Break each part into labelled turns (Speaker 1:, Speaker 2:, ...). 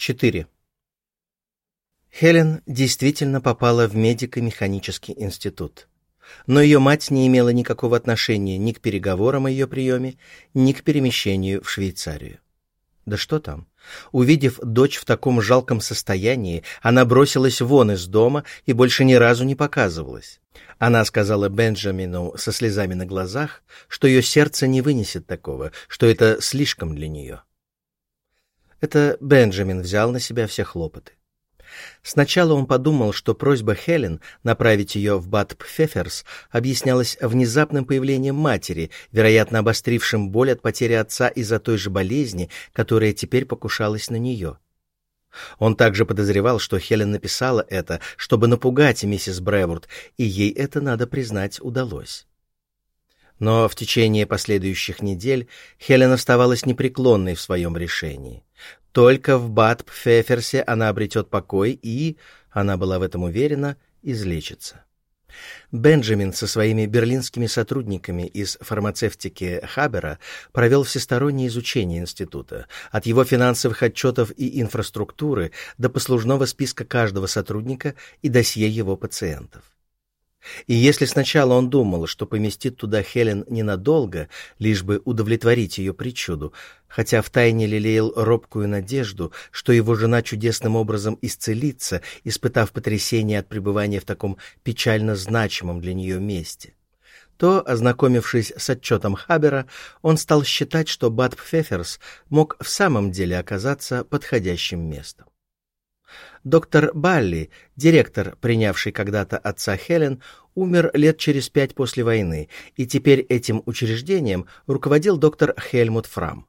Speaker 1: 4. Хелен действительно попала в медико-механический институт. Но ее мать не имела никакого отношения ни к переговорам о ее приеме, ни к перемещению в Швейцарию. Да что там? Увидев дочь в таком жалком состоянии, она бросилась вон из дома и больше ни разу не показывалась. Она сказала Бенджамину со слезами на глазах, что ее сердце не вынесет такого, что это слишком для нее. Это Бенджамин взял на себя все хлопоты. Сначала он подумал, что просьба Хелен направить ее в Бад Пфеферс объяснялась внезапным появлением матери, вероятно, обострившим боль от потери отца из-за той же болезни, которая теперь покушалась на нее. Он также подозревал, что Хелен написала это, чтобы напугать миссис Бревурд, и ей это, надо признать, удалось. Но в течение последующих недель Хелен оставалась непреклонной в своем решении. Только в Бад-Пфеферсе она обретет покой и, она была в этом уверена, излечится. Бенджамин со своими берлинскими сотрудниками из фармацевтики Хабера провел всестороннее изучение института, от его финансовых отчетов и инфраструктуры до послужного списка каждого сотрудника и досье его пациентов. И если сначала он думал, что поместит туда Хелен ненадолго, лишь бы удовлетворить ее причуду, хотя втайне лелеял робкую надежду, что его жена чудесным образом исцелится, испытав потрясение от пребывания в таком печально значимом для нее месте, то, ознакомившись с отчетом Хабера, он стал считать, что Бад Пфеферс мог в самом деле оказаться подходящим местом. Доктор Балли, директор, принявший когда-то отца Хелен, умер лет через пять после войны, и теперь этим учреждением руководил доктор Хельмут Фрам.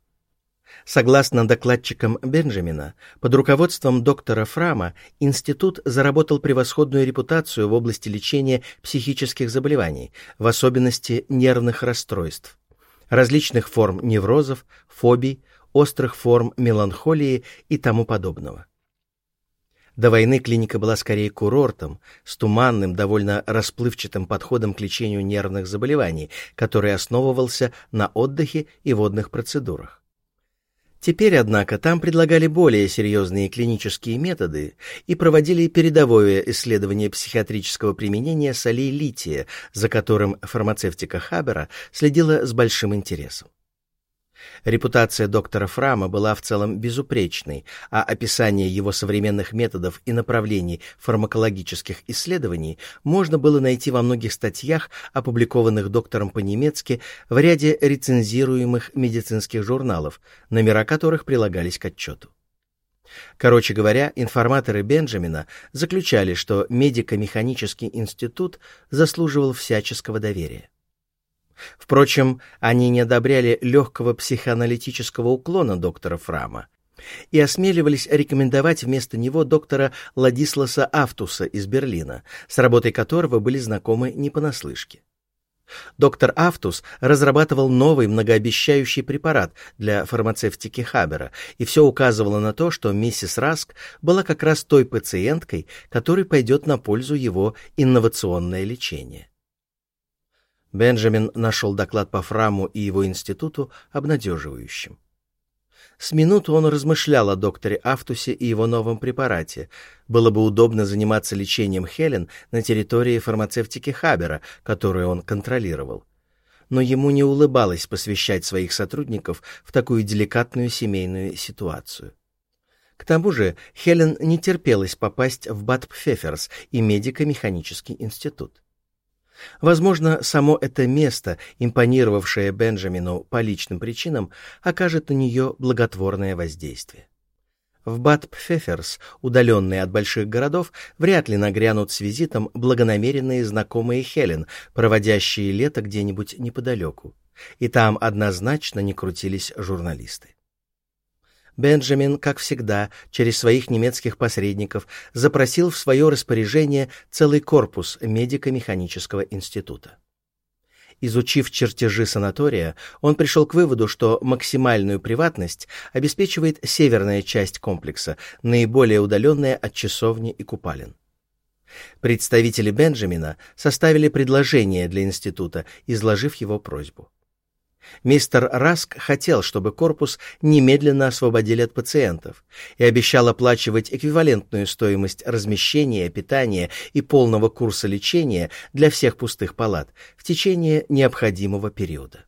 Speaker 1: Согласно докладчикам Бенджамина, под руководством доктора Фрама институт заработал превосходную репутацию в области лечения психических заболеваний, в особенности нервных расстройств, различных форм неврозов, фобий, острых форм меланхолии и тому подобного. До войны клиника была скорее курортом, с туманным, довольно расплывчатым подходом к лечению нервных заболеваний, который основывался на отдыхе и водных процедурах. Теперь, однако, там предлагали более серьезные клинические методы и проводили передовое исследование психиатрического применения солей лития, за которым фармацевтика Хабера следила с большим интересом. Репутация доктора Фрама была в целом безупречной, а описание его современных методов и направлений фармакологических исследований можно было найти во многих статьях, опубликованных доктором по-немецки в ряде рецензируемых медицинских журналов, номера которых прилагались к отчету. Короче говоря, информаторы Бенджамина заключали, что медико-механический институт заслуживал всяческого доверия. Впрочем, они не одобряли легкого психоаналитического уклона доктора Фрама и осмеливались рекомендовать вместо него доктора Ладисласа Афтуса из Берлина, с работой которого были знакомы не понаслышке. Доктор Афтус разрабатывал новый многообещающий препарат для фармацевтики Хабера, и все указывало на то, что миссис Раск была как раз той пациенткой, которой пойдет на пользу его инновационное лечение. Бенджамин нашел доклад по Фраму и его институту обнадеживающим. С минуту он размышлял о докторе Афтусе и его новом препарате. Было бы удобно заниматься лечением Хелен на территории фармацевтики Хабера, которую он контролировал. Но ему не улыбалось посвящать своих сотрудников в такую деликатную семейную ситуацию. К тому же Хелен не терпелось попасть в Батпфеферс и медико-механический институт. Возможно, само это место, импонировавшее Бенджамину по личным причинам, окажет на нее благотворное воздействие. В Бад-Пфеферс, удаленные от больших городов, вряд ли нагрянут с визитом благонамеренные знакомые Хелен, проводящие лето где-нибудь неподалеку. И там однозначно не крутились журналисты. Бенджамин, как всегда, через своих немецких посредников запросил в свое распоряжение целый корпус медико-механического института. Изучив чертежи санатория, он пришел к выводу, что максимальную приватность обеспечивает северная часть комплекса, наиболее удаленная от часовни и купалин. Представители Бенджамина составили предложение для института, изложив его просьбу. Мистер Раск хотел, чтобы корпус немедленно освободили от пациентов и обещал оплачивать эквивалентную стоимость размещения, питания и полного курса лечения для всех пустых палат в течение необходимого периода.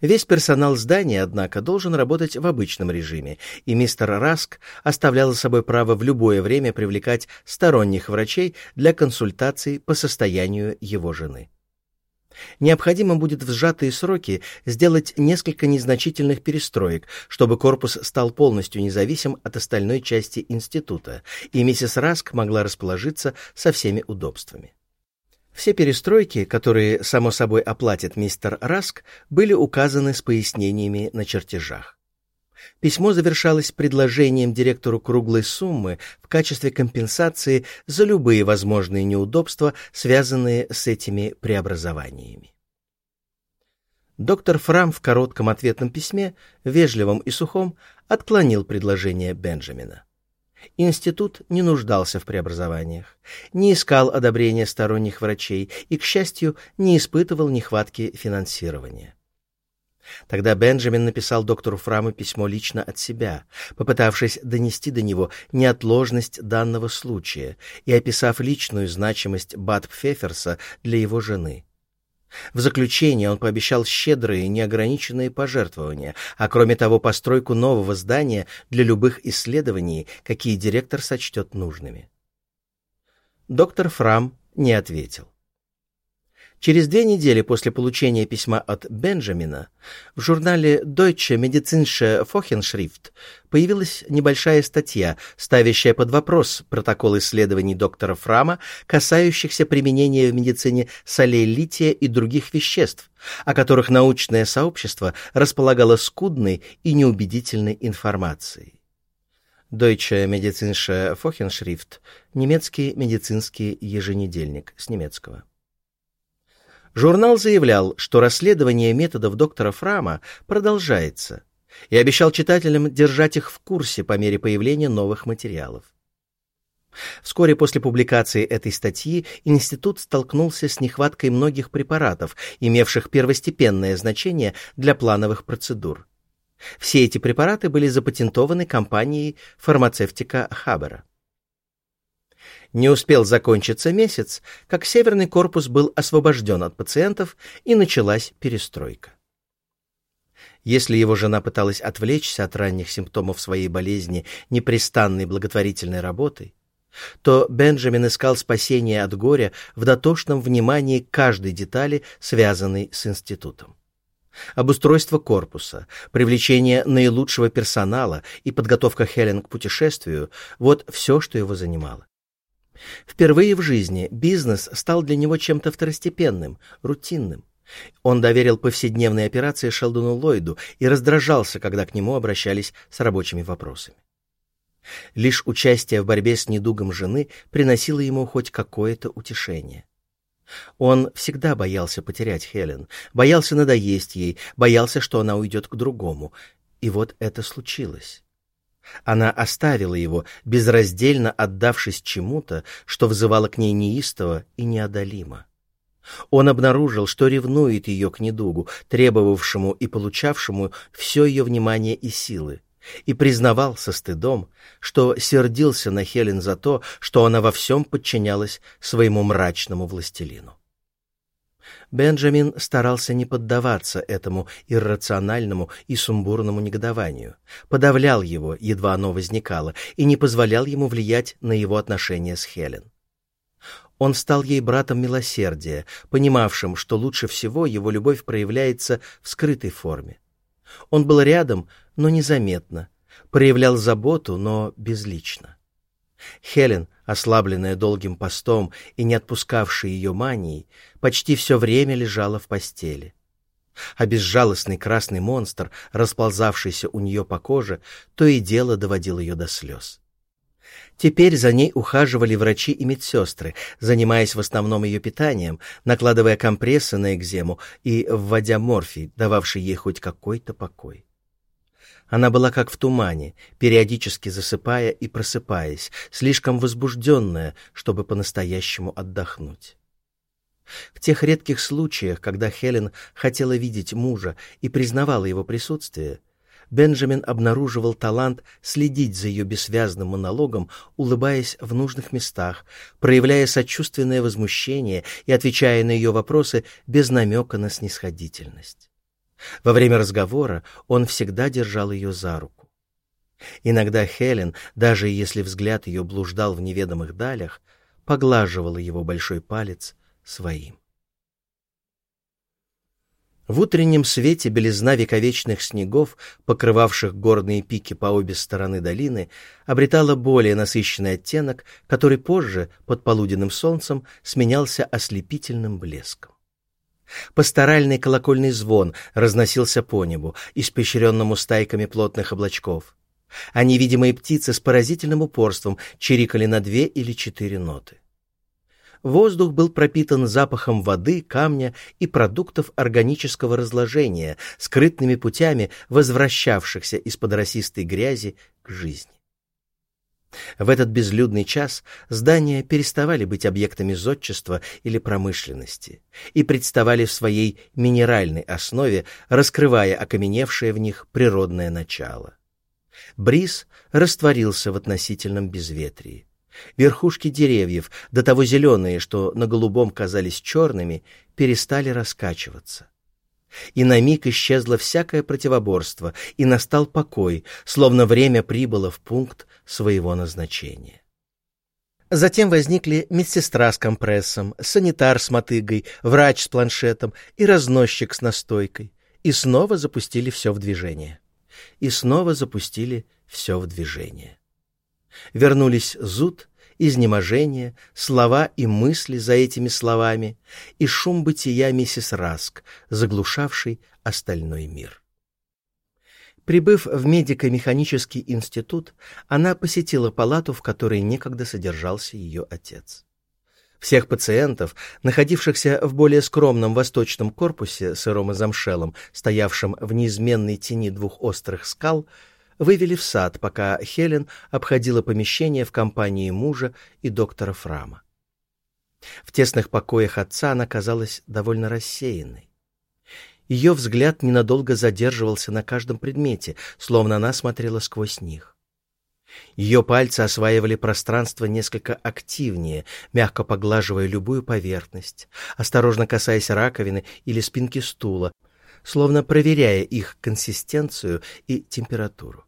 Speaker 1: Весь персонал здания, однако, должен работать в обычном режиме, и мистер Раск оставлял за собой право в любое время привлекать сторонних врачей для консультаций по состоянию его жены. Необходимо будет в сжатые сроки сделать несколько незначительных перестроек, чтобы корпус стал полностью независим от остальной части института, и миссис Раск могла расположиться со всеми удобствами. Все перестройки, которые, само собой, оплатит мистер Раск, были указаны с пояснениями на чертежах. Письмо завершалось предложением директору круглой суммы в качестве компенсации за любые возможные неудобства, связанные с этими преобразованиями. Доктор Фрам в коротком ответном письме, вежливом и сухом, отклонил предложение Бенджамина. Институт не нуждался в преобразованиях, не искал одобрения сторонних врачей и, к счастью, не испытывал нехватки финансирования. Тогда Бенджамин написал доктору Фраму письмо лично от себя, попытавшись донести до него неотложность данного случая и описав личную значимость Бат Пфеферса для его жены. В заключение он пообещал щедрые, неограниченные пожертвования, а кроме того постройку нового здания для любых исследований, какие директор сочтет нужными. Доктор Фрам не ответил. Через две недели после получения письма от Бенджамина в журнале Deutsche Medizinische Wochenschrift появилась небольшая статья, ставящая под вопрос протокол исследований доктора Фрама, касающихся применения в медицине солей лития и других веществ, о которых научное сообщество располагало скудной и неубедительной информацией. Deutsche Medizinische Wochenschrift – немецкий медицинский еженедельник с немецкого. Журнал заявлял, что расследование методов доктора Фрама продолжается, и обещал читателям держать их в курсе по мере появления новых материалов. Вскоре после публикации этой статьи институт столкнулся с нехваткой многих препаратов, имевших первостепенное значение для плановых процедур. Все эти препараты были запатентованы компанией фармацевтика Хабера. Не успел закончиться месяц, как северный корпус был освобожден от пациентов и началась перестройка. Если его жена пыталась отвлечься от ранних симптомов своей болезни непрестанной благотворительной работой, то Бенджамин искал спасения от горя в дотошном внимании каждой детали, связанной с институтом. Обустройство корпуса, привлечение наилучшего персонала и подготовка Хелен к путешествию — вот все, что его занимало. Впервые в жизни бизнес стал для него чем-то второстепенным, рутинным. Он доверил повседневные операции Шелдону Ллойду и раздражался, когда к нему обращались с рабочими вопросами. Лишь участие в борьбе с недугом жены приносило ему хоть какое-то утешение. Он всегда боялся потерять Хелен, боялся надоесть ей, боялся, что она уйдет к другому. И вот это случилось. Она оставила его, безраздельно отдавшись чему-то, что вызывало к ней неистово и неодолимо. Он обнаружил, что ревнует ее к недугу, требовавшему и получавшему все ее внимание и силы, и признавал со стыдом, что сердился на Хелен за то, что она во всем подчинялась своему мрачному властелину. Бенджамин старался не поддаваться этому иррациональному и сумбурному негодованию, подавлял его, едва оно возникало, и не позволял ему влиять на его отношения с Хелен. Он стал ей братом милосердия, понимавшим, что лучше всего его любовь проявляется в скрытой форме. Он был рядом, но незаметно, проявлял заботу, но безлично. Хелен, ослабленная долгим постом и не отпускавшая ее манией, почти все время лежала в постели. А безжалостный красный монстр, расползавшийся у нее по коже, то и дело доводил ее до слез. Теперь за ней ухаживали врачи и медсестры, занимаясь в основном ее питанием, накладывая компрессы на экзему и вводя морфий, дававший ей хоть какой-то покой. Она была как в тумане, периодически засыпая и просыпаясь, слишком возбужденная, чтобы по-настоящему отдохнуть. В тех редких случаях, когда Хелен хотела видеть мужа и признавала его присутствие, Бенджамин обнаруживал талант следить за ее бессвязным монологом, улыбаясь в нужных местах, проявляя сочувственное возмущение и отвечая на ее вопросы без намека на снисходительность. Во время разговора он всегда держал ее за руку. Иногда Хелен, даже если взгляд ее блуждал в неведомых далях, поглаживала его большой палец своим. В утреннем свете белизна вековечных снегов, покрывавших горные пики по обе стороны долины, обретала более насыщенный оттенок, который позже, под полуденным солнцем, сменялся ослепительным блеском. Пасторальный колокольный звон разносился по небу, испещренному стайками плотных облачков, а невидимые птицы с поразительным упорством чирикали на две или четыре ноты. Воздух был пропитан запахом воды, камня и продуктов органического разложения, скрытными путями возвращавшихся из-под росистой грязи к жизни. В этот безлюдный час здания переставали быть объектами зодчества или промышленности и представали в своей минеральной основе, раскрывая окаменевшее в них природное начало. Бриз растворился в относительном безветрии. Верхушки деревьев, до того зеленые, что на голубом казались черными, перестали раскачиваться. И на миг исчезло всякое противоборство, и настал покой, словно время прибыло в пункт своего назначения. Затем возникли медсестра с компрессом, санитар с мотыгой, врач с планшетом и разносчик с настойкой. И снова запустили все в движение. И снова запустили все в движение. Вернулись зуд, изнеможение, слова и мысли за этими словами и шум бытия миссис Раск, заглушавший остальной мир. Прибыв в медико-механический институт, она посетила палату, в которой некогда содержался ее отец. Всех пациентов, находившихся в более скромном восточном корпусе сыром и замшелом, стоявшем в неизменной тени двух острых скал, вывели в сад, пока Хелен обходила помещение в компании мужа и доктора Фрама. В тесных покоях отца она казалась довольно рассеянной. Ее взгляд ненадолго задерживался на каждом предмете, словно она смотрела сквозь них. Ее пальцы осваивали пространство несколько активнее, мягко поглаживая любую поверхность, осторожно касаясь раковины или спинки стула, словно проверяя их консистенцию и температуру.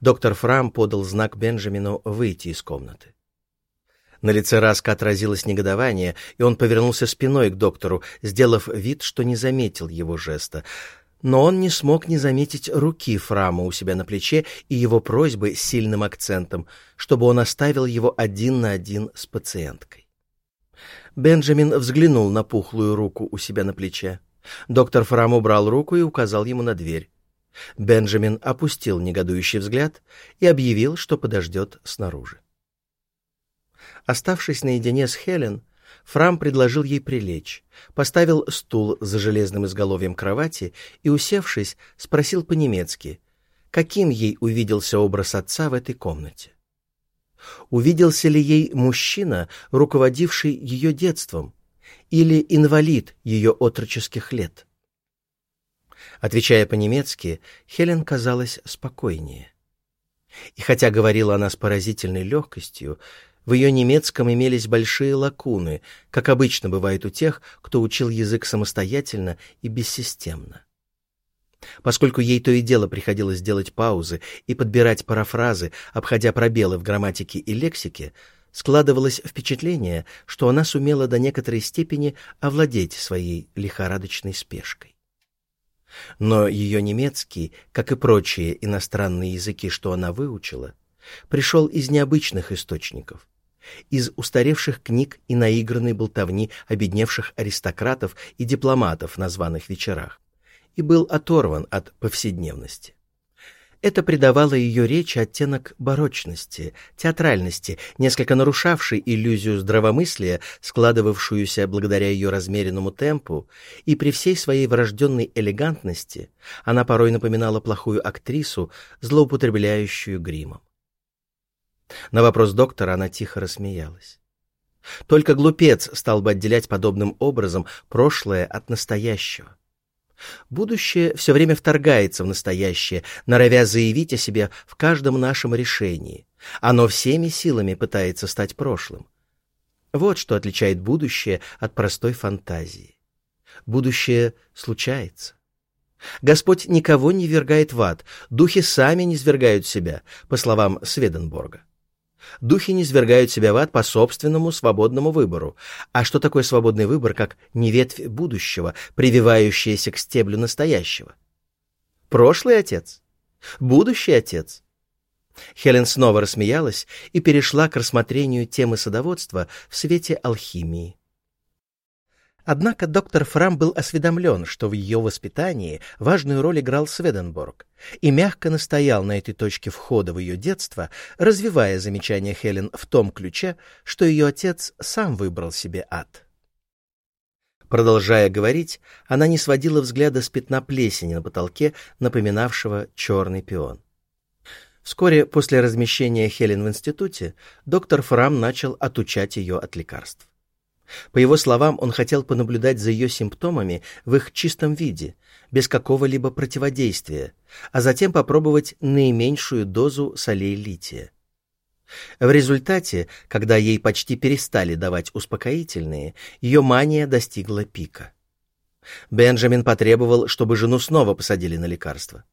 Speaker 1: Доктор Фрам подал знак Бенджамину выйти из комнаты. На лице Раска отразилось негодование, и он повернулся спиной к доктору, сделав вид, что не заметил его жеста. Но он не смог не заметить руки Фрама у себя на плече и его просьбы с сильным акцентом, чтобы он оставил его один на один с пациенткой. Бенджамин взглянул на пухлую руку у себя на плече. Доктор Фрам убрал руку и указал ему на дверь. Бенджамин опустил негодующий взгляд и объявил, что подождет снаружи. Оставшись наедине с Хелен, Фрам предложил ей прилечь, поставил стул за железным изголовьем кровати и, усевшись, спросил по-немецки, каким ей увиделся образ отца в этой комнате. Увиделся ли ей мужчина, руководивший ее детством, или инвалид ее отроческих лет? Отвечая по-немецки, Хелен казалась спокойнее. И хотя говорила она с поразительной легкостью, в ее немецком имелись большие лакуны, как обычно бывает у тех, кто учил язык самостоятельно и бессистемно. Поскольку ей то и дело приходилось делать паузы и подбирать парафразы, обходя пробелы в грамматике и лексике, складывалось впечатление, что она сумела до некоторой степени овладеть своей лихорадочной спешкой. Но ее немецкий, как и прочие иностранные языки, что она выучила, пришел из необычных источников, из устаревших книг и наигранной болтовни обедневших аристократов и дипломатов на званых вечерах и был оторван от повседневности. Это придавало ее речи оттенок барочности, театральности, несколько нарушавшей иллюзию здравомыслия, складывавшуюся благодаря ее размеренному темпу, и при всей своей врожденной элегантности она порой напоминала плохую актрису, злоупотребляющую гримом. На вопрос доктора она тихо рассмеялась. Только глупец стал бы отделять подобным образом прошлое от настоящего. Будущее все время вторгается в настоящее, норовя заявить о себе в каждом нашем решении. Оно всеми силами пытается стать прошлым. Вот что отличает будущее от простой фантазии. Будущее случается. Господь никого не вергает в ад, духи сами не свергают себя, по словам Сведенборга. Духи не свергают себя в ад по собственному свободному выбору. А что такое свободный выбор, как не ветвь будущего, прививающаяся к стеблю настоящего? Прошлый отец? Будущий отец? Хелен снова рассмеялась и перешла к рассмотрению темы садоводства в свете алхимии. Однако доктор Фрам был осведомлен, что в ее воспитании важную роль играл Сведенборг, и мягко настоял на этой точке входа в ее детство, развивая замечание Хелен в том ключе, что ее отец сам выбрал себе ад. Продолжая говорить, она не сводила взгляда с пятна плесени на потолке, напоминавшего черный пион. Вскоре после размещения Хелен в институте доктор Фрам начал отучать ее от лекарств. По его словам, он хотел понаблюдать за ее симптомами в их чистом виде, без какого-либо противодействия, а затем попробовать наименьшую дозу солей лития. В результате, когда ей почти перестали давать успокоительные, ее мания достигла пика. Бенджамин потребовал, чтобы жену снова посадили на лекарство.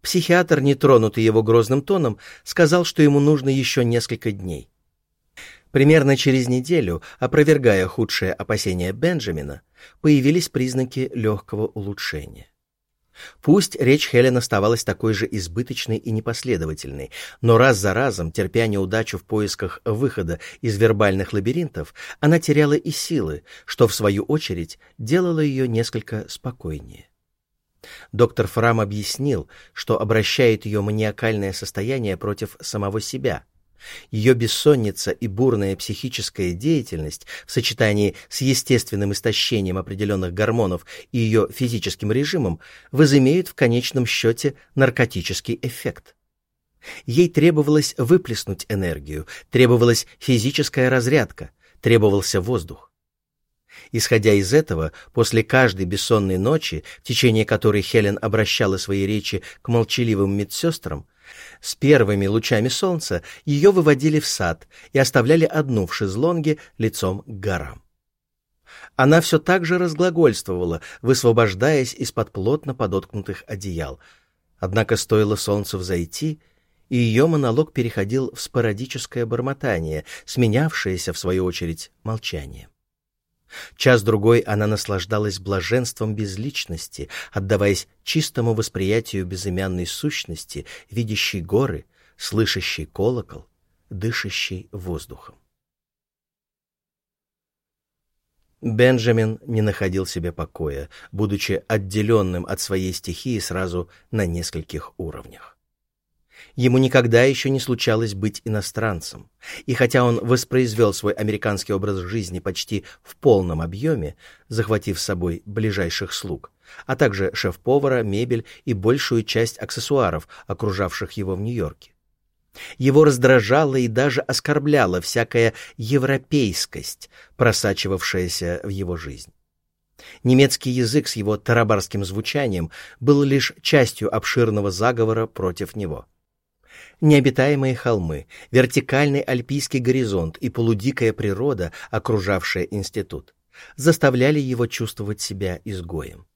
Speaker 1: Психиатр, не тронутый его грозным тоном, сказал, что ему нужно еще несколько дней. Примерно через неделю, опровергая худшие опасения Бенджамина, появились признаки легкого улучшения. Пусть речь Хелен оставалась такой же избыточной и непоследовательной, но раз за разом, терпя неудачу в поисках выхода из вербальных лабиринтов, она теряла и силы, что, в свою очередь, делало ее несколько спокойнее. Доктор Фрам объяснил, что обращает ее маниакальное состояние против самого себя — ее бессонница и бурная психическая деятельность в сочетании с естественным истощением определенных гормонов и ее физическим режимом возымеют в конечном счете наркотический эффект. Ей требовалось выплеснуть энергию, требовалась физическая разрядка, требовался воздух. Исходя из этого, после каждой бессонной ночи, в течение которой Хелен обращала свои речи к молчаливым медсестрам, с первыми лучами солнца ее выводили в сад и оставляли одну в шезлонге лицом к горам. Она все так же разглагольствовала, высвобождаясь из-под плотно подоткнутых одеял. Однако стоило солнцу взойти, и ее монолог переходил в спорадическое бормотание, сменявшееся, в свою очередь, молчанием. Час-другой она наслаждалась блаженством безличности, отдаваясь чистому восприятию безымянной сущности, видящей горы, слышащей колокол, дышащей воздухом. Бенджамин не находил себе покоя, будучи отделенным от своей стихии сразу на нескольких уровнях. Ему никогда еще не случалось быть иностранцем. И хотя он воспроизвел свой американский образ жизни почти в полном объеме, захватив с собой ближайших слуг, а также шеф-повара, мебель и большую часть аксессуаров, окружавших его в Нью-Йорке, его раздражала и даже оскорбляла всякая европейскость, просачивавшаяся в его жизнь. Немецкий язык с его тарабарским звучанием был лишь частью обширного заговора против него. Необитаемые холмы, вертикальный альпийский горизонт и полудикая природа, окружавшая институт, заставляли его чувствовать себя изгоем.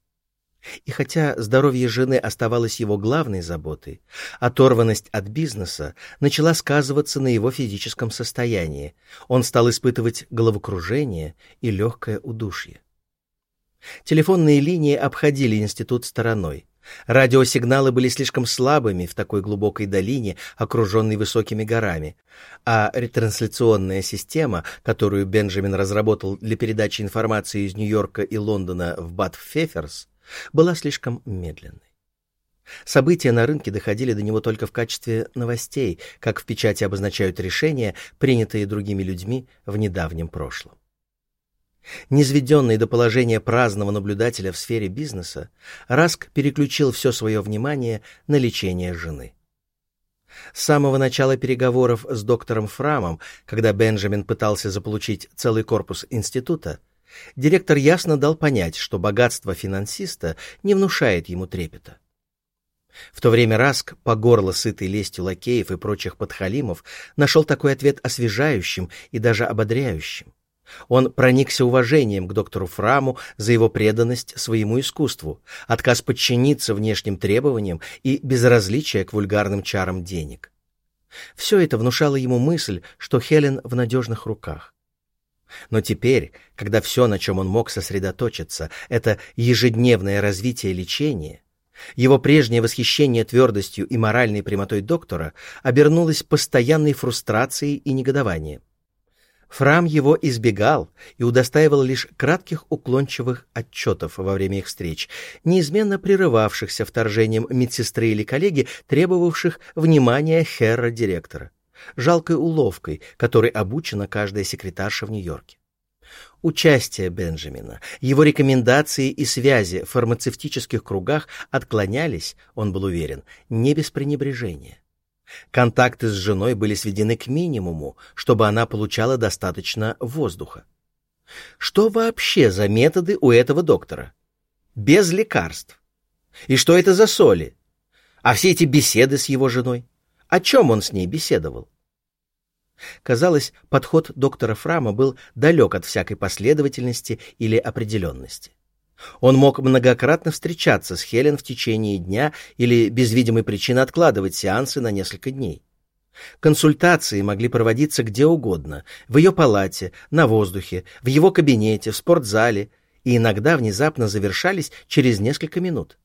Speaker 1: И хотя здоровье жены оставалось его главной заботой, оторванность от бизнеса начала сказываться на его физическом состоянии. Он стал испытывать головокружение и легкое удушье. Телефонные линии обходили институт стороной. Радиосигналы были слишком слабыми в такой глубокой долине, окруженной высокими горами, а ретрансляционная система, которую Бенджамин разработал для передачи информации из Нью-Йорка и Лондона в Бат-Феферс, была слишком медленной. События на рынке доходили до него только в качестве новостей, как в печати обозначают решения, принятые другими людьми в недавнем прошлом. Низведенный до положения праздного наблюдателя в сфере бизнеса, Раск переключил все свое внимание на лечение жены. С самого начала переговоров с доктором Фрамом, когда Бенджамин пытался заполучить целый корпус института, директор ясно дал понять, что богатство финансиста не внушает ему трепета. В то время Раск, по горло сытый лестью лакеев и прочих подхалимов, нашел такой ответ освежающим и даже ободряющим. Он проникся уважением к доктору Фраму за его преданность своему искусству, отказ подчиниться внешним требованиям и безразличие к вульгарным чарам денег. Все это внушало ему мысль, что Хелен в надежных руках. Но теперь, когда все, на чем он мог сосредоточиться, это ежедневное развитие лечения, его прежнее восхищение твердостью и моральной прямотой доктора обернулось постоянной фрустрацией и негодованием. Фрам его избегал и удостаивал лишь кратких уклончивых отчетов во время их встреч, неизменно прерывавшихся вторжением медсестры или коллеги, требовавших внимания херра-директора, жалкой уловкой, которой обучена каждая секретарша в Нью-Йорке. Участие Бенджамина, его рекомендации и связи в фармацевтических кругах отклонялись, он был уверен, не без пренебрежения. Контакты с женой были сведены к минимуму, чтобы она получала достаточно воздуха. Что вообще за методы у этого доктора? Без лекарств. И что это за соли? А все эти беседы с его женой? О чем он с ней беседовал? Казалось, подход доктора Фрама был далек от всякой последовательности или определенности. Он мог многократно встречаться с Хелен в течение дня или без видимой причины откладывать сеансы на несколько дней. Консультации могли проводиться где угодно, в ее палате, на воздухе, в его кабинете, в спортзале, и иногда внезапно завершались через несколько минут.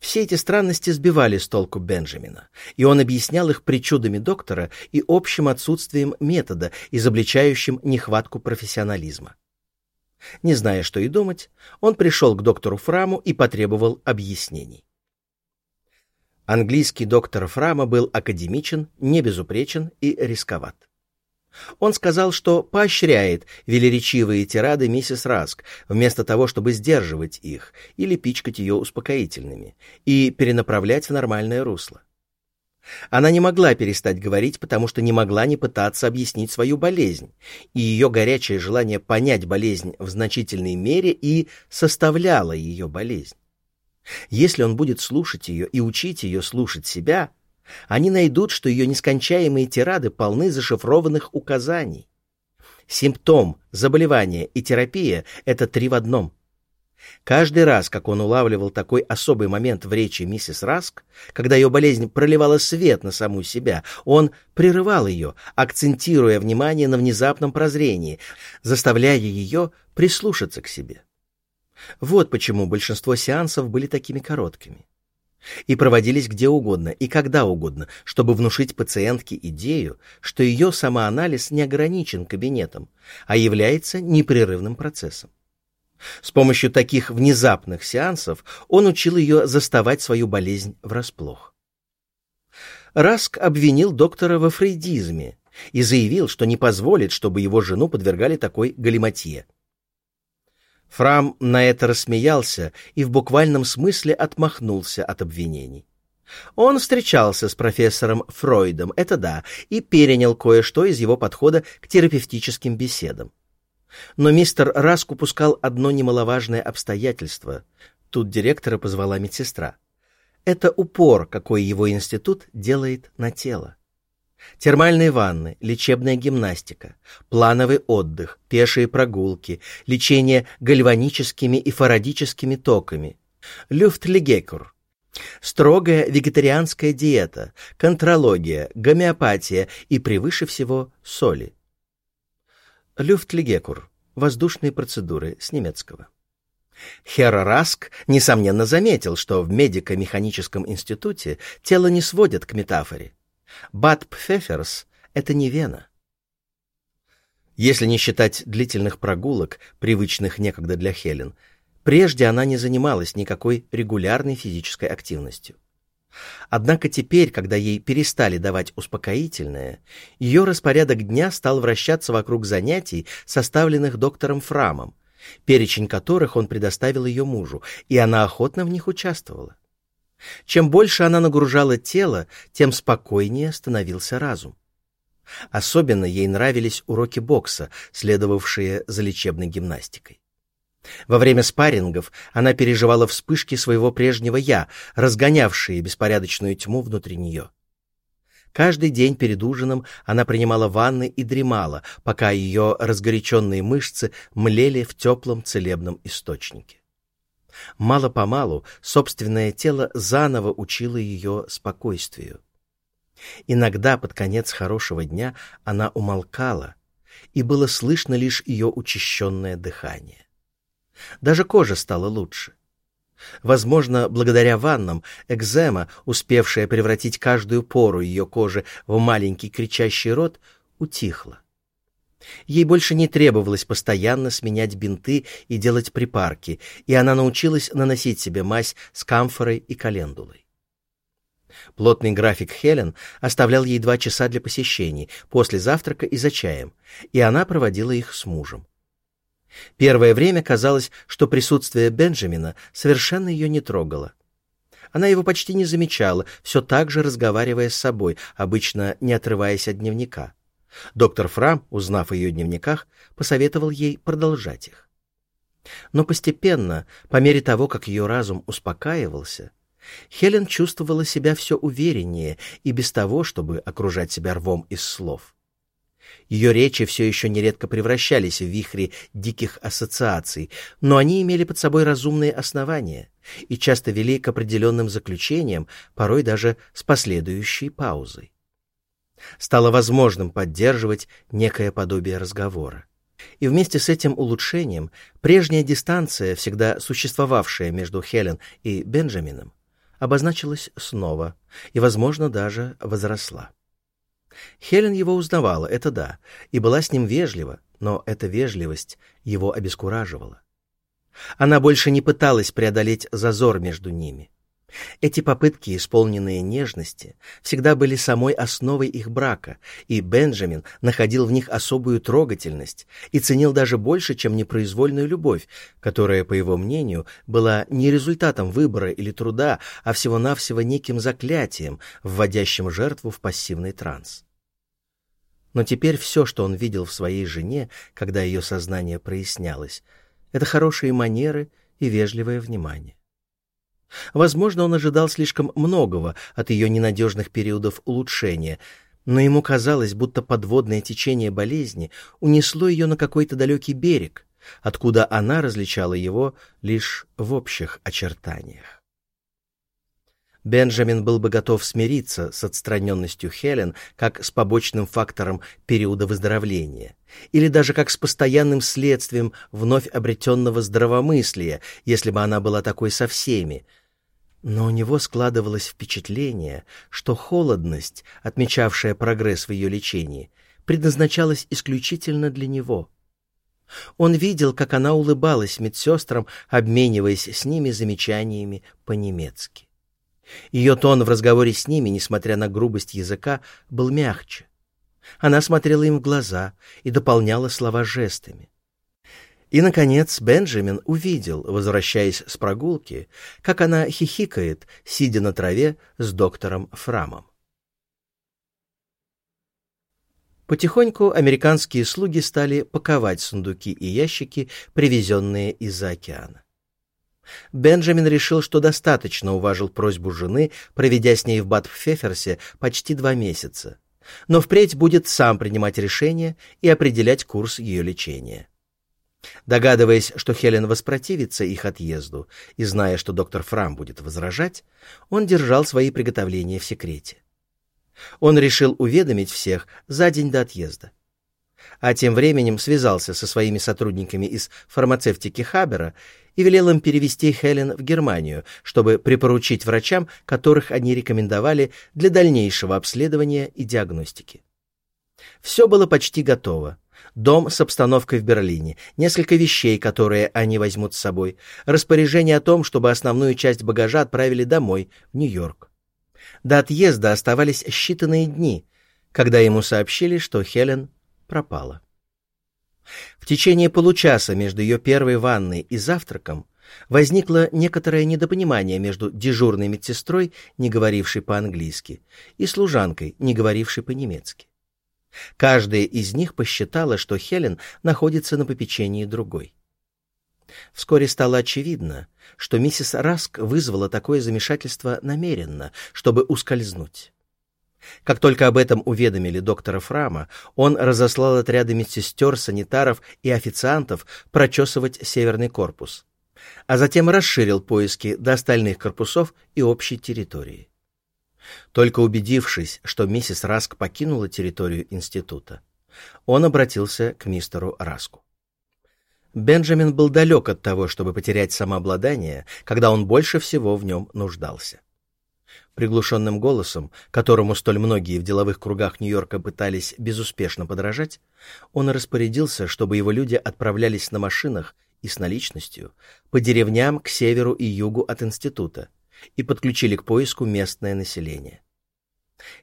Speaker 1: Все эти странности сбивали с толку Бенджамина, и он объяснял их причудами доктора и общим отсутствием метода, изобличающим нехватку профессионализма. Не зная, что и думать, он пришел к доктору Фраму и потребовал объяснений. Английский доктор Фрама был академичен, небезупречен и рисковат. Он сказал, что поощряет велеречивые тирады миссис Раск, вместо того, чтобы сдерживать их или пичкать ее успокоительными, и перенаправлять в нормальное русло. Она не могла перестать говорить, потому что не могла не пытаться объяснить свою болезнь, и ее горячее желание понять болезнь в значительной мере и составляло ее болезнь. Если он будет слушать ее и учить ее слушать себя, они найдут, что ее нескончаемые тирады полны зашифрованных указаний. Симптом, заболевание и терапия — это три в одном. Каждый раз, как он улавливал такой особый момент в речи миссис Раск, когда ее болезнь проливала свет на саму себя, он прерывал ее, акцентируя внимание на внезапном прозрении, заставляя ее прислушаться к себе. Вот почему большинство сеансов были такими короткими и проводились где угодно и когда угодно, чтобы внушить пациентке идею, что ее самоанализ не ограничен кабинетом, а является непрерывным процессом. С помощью таких внезапных сеансов он учил ее заставать свою болезнь врасплох. Раск обвинил доктора во фрейдизме и заявил, что не позволит, чтобы его жену подвергали такой галиматье. Фрам на это рассмеялся и в буквальном смысле отмахнулся от обвинений. Он встречался с профессором Фройдом, это да, и перенял кое-что из его подхода к терапевтическим беседам. Но мистер Раск упускал одно немаловажное обстоятельство. Тут директора позвала медсестра. Это упор, какой его институт делает на тело. Термальные ванны, лечебная гимнастика, плановый отдых, пешие прогулки, лечение гальваническими и фарадическими токами, люфтлигекур, строгая вегетарианская диета, контрология, гомеопатия и, превыше всего, соли. Люфтлигекур – воздушные процедуры с немецкого. Хер Раск, несомненно, заметил, что в медико-механическом институте тело не сводят к метафоре. Бад Пфеферс — это не вена. Если не считать длительных прогулок, привычных некогда для Хелен, прежде она не занималась никакой регулярной физической активностью. Однако теперь, когда ей перестали давать успокоительное, ее распорядок дня стал вращаться вокруг занятий, составленных доктором Фрамом, перечень которых он предоставил ее мужу, и она охотно в них участвовала. Чем больше она нагружала тело, тем спокойнее становился разум. Особенно ей нравились уроки бокса, следовавшие за лечебной гимнастикой. Во время спаррингов она переживала вспышки своего прежнего «я», разгонявшие беспорядочную тьму внутри нее. Каждый день перед ужином она принимала ванны и дремала, пока ее разгоряченные мышцы млели в теплом целебном источнике. Мало-помалу собственное тело заново учило ее спокойствию. Иногда под конец хорошего дня она умолкала, и было слышно лишь ее учащенное дыхание. Даже кожа стала лучше. Возможно, благодаря ваннам экзема, успевшая превратить каждую пору ее кожи в маленький кричащий рот, утихла. Ей больше не требовалось постоянно сменять бинты и делать припарки, и она научилась наносить себе мазь с камфорой и календулой. Плотный график Хелен оставлял ей два часа для посещений, после завтрака и за чаем, и она проводила их с мужем. Первое время казалось, что присутствие Бенджамина совершенно ее не трогало. Она его почти не замечала, все так же разговаривая с собой, обычно не отрываясь от дневника. Доктор Фрам, узнав о ее дневниках, посоветовал ей продолжать их. Но постепенно, по мере того, как ее разум успокаивался, Хелен чувствовала себя все увереннее и без того, чтобы окружать себя рвом из слов. Ее речи все еще нередко превращались в вихри диких ассоциаций, но они имели под собой разумные основания и часто вели к определенным заключениям, порой даже с последующей паузой. Стало возможным поддерживать некое подобие разговора. И вместе с этим улучшением прежняя дистанция, всегда существовавшая между Хелен и Бенджамином, обозначилась снова и, возможно, даже возросла. Хелен его узнавала, это да, и была с ним вежлива, но эта вежливость его обескураживала. Она больше не пыталась преодолеть зазор между ними. Эти попытки, исполненные нежности, всегда были самой основой их брака, и Бенджамин находил в них особую трогательность и ценил даже больше, чем непроизвольную любовь, которая, по его мнению, была не результатом выбора или труда, а всего-навсего неким заклятием, вводящим жертву в пассивный транс. Но теперь все, что он видел в своей жене, когда ее сознание прояснялось, это хорошие манеры и вежливое внимание. Возможно, он ожидал слишком многого от ее ненадежных периодов улучшения, но ему казалось, будто подводное течение болезни унесло ее на какой-то далекий берег, откуда она различала его лишь в общих очертаниях. Бенджамин был бы готов смириться с отстраненностью Хелен как с побочным фактором периода выздоровления, или даже как с постоянным следствием вновь обретенного здравомыслия, если бы она была такой со всеми. Но у него складывалось впечатление, что холодность, отмечавшая прогресс в ее лечении, предназначалась исключительно для него. Он видел, как она улыбалась медсестрам, обмениваясь с ними замечаниями по-немецки. Ее тон в разговоре с ними, несмотря на грубость языка, был мягче. Она смотрела им в глаза и дополняла слова жестами. И, наконец, Бенджамин увидел, возвращаясь с прогулки, как она хихикает, сидя на траве с доктором Фрамом. Потихоньку американские слуги стали паковать сундуки и ящики, привезенные из-за океана. Бенджамин решил, что достаточно уважил просьбу жены, проведя с ней в Бат-Феферсе почти два месяца. Но впредь будет сам принимать решения и определять курс ее лечения. Догадываясь, что Хелен воспротивится их отъезду, и зная, что доктор Фрам будет возражать, он держал свои приготовления в секрете. Он решил уведомить всех за день до отъезда а тем временем связался со своими сотрудниками из фармацевтики Хабера и велел им перевести Хелен в Германию, чтобы припоручить врачам, которых они рекомендовали для дальнейшего обследования и диагностики. Все было почти готово. Дом с обстановкой в Берлине, несколько вещей, которые они возьмут с собой, распоряжение о том, чтобы основную часть багажа отправили домой, в Нью-Йорк. До отъезда оставались считанные дни, когда ему сообщили, что Хелен пропала. В течение получаса между ее первой ванной и завтраком возникло некоторое недопонимание между дежурной медсестрой, не говорившей по-английски, и служанкой, не говорившей по-немецки. Каждая из них посчитала, что Хелен находится на попечении другой. Вскоре стало очевидно, что миссис Раск вызвала такое замешательство намеренно, чтобы ускользнуть. Как только об этом уведомили доктора Фрама, он разослал отряды медсестер, санитаров и официантов прочесывать северный корпус, а затем расширил поиски до остальных корпусов и общей территории. Только убедившись, что миссис Раск покинула территорию института, он обратился к мистеру Раску. Бенджамин был далек от того, чтобы потерять самообладание, когда он больше всего в нем нуждался. Приглушенным голосом, которому столь многие в деловых кругах Нью-Йорка пытались безуспешно подражать, он распорядился, чтобы его люди отправлялись на машинах и с наличностью по деревням к северу и югу от института и подключили к поиску местное население.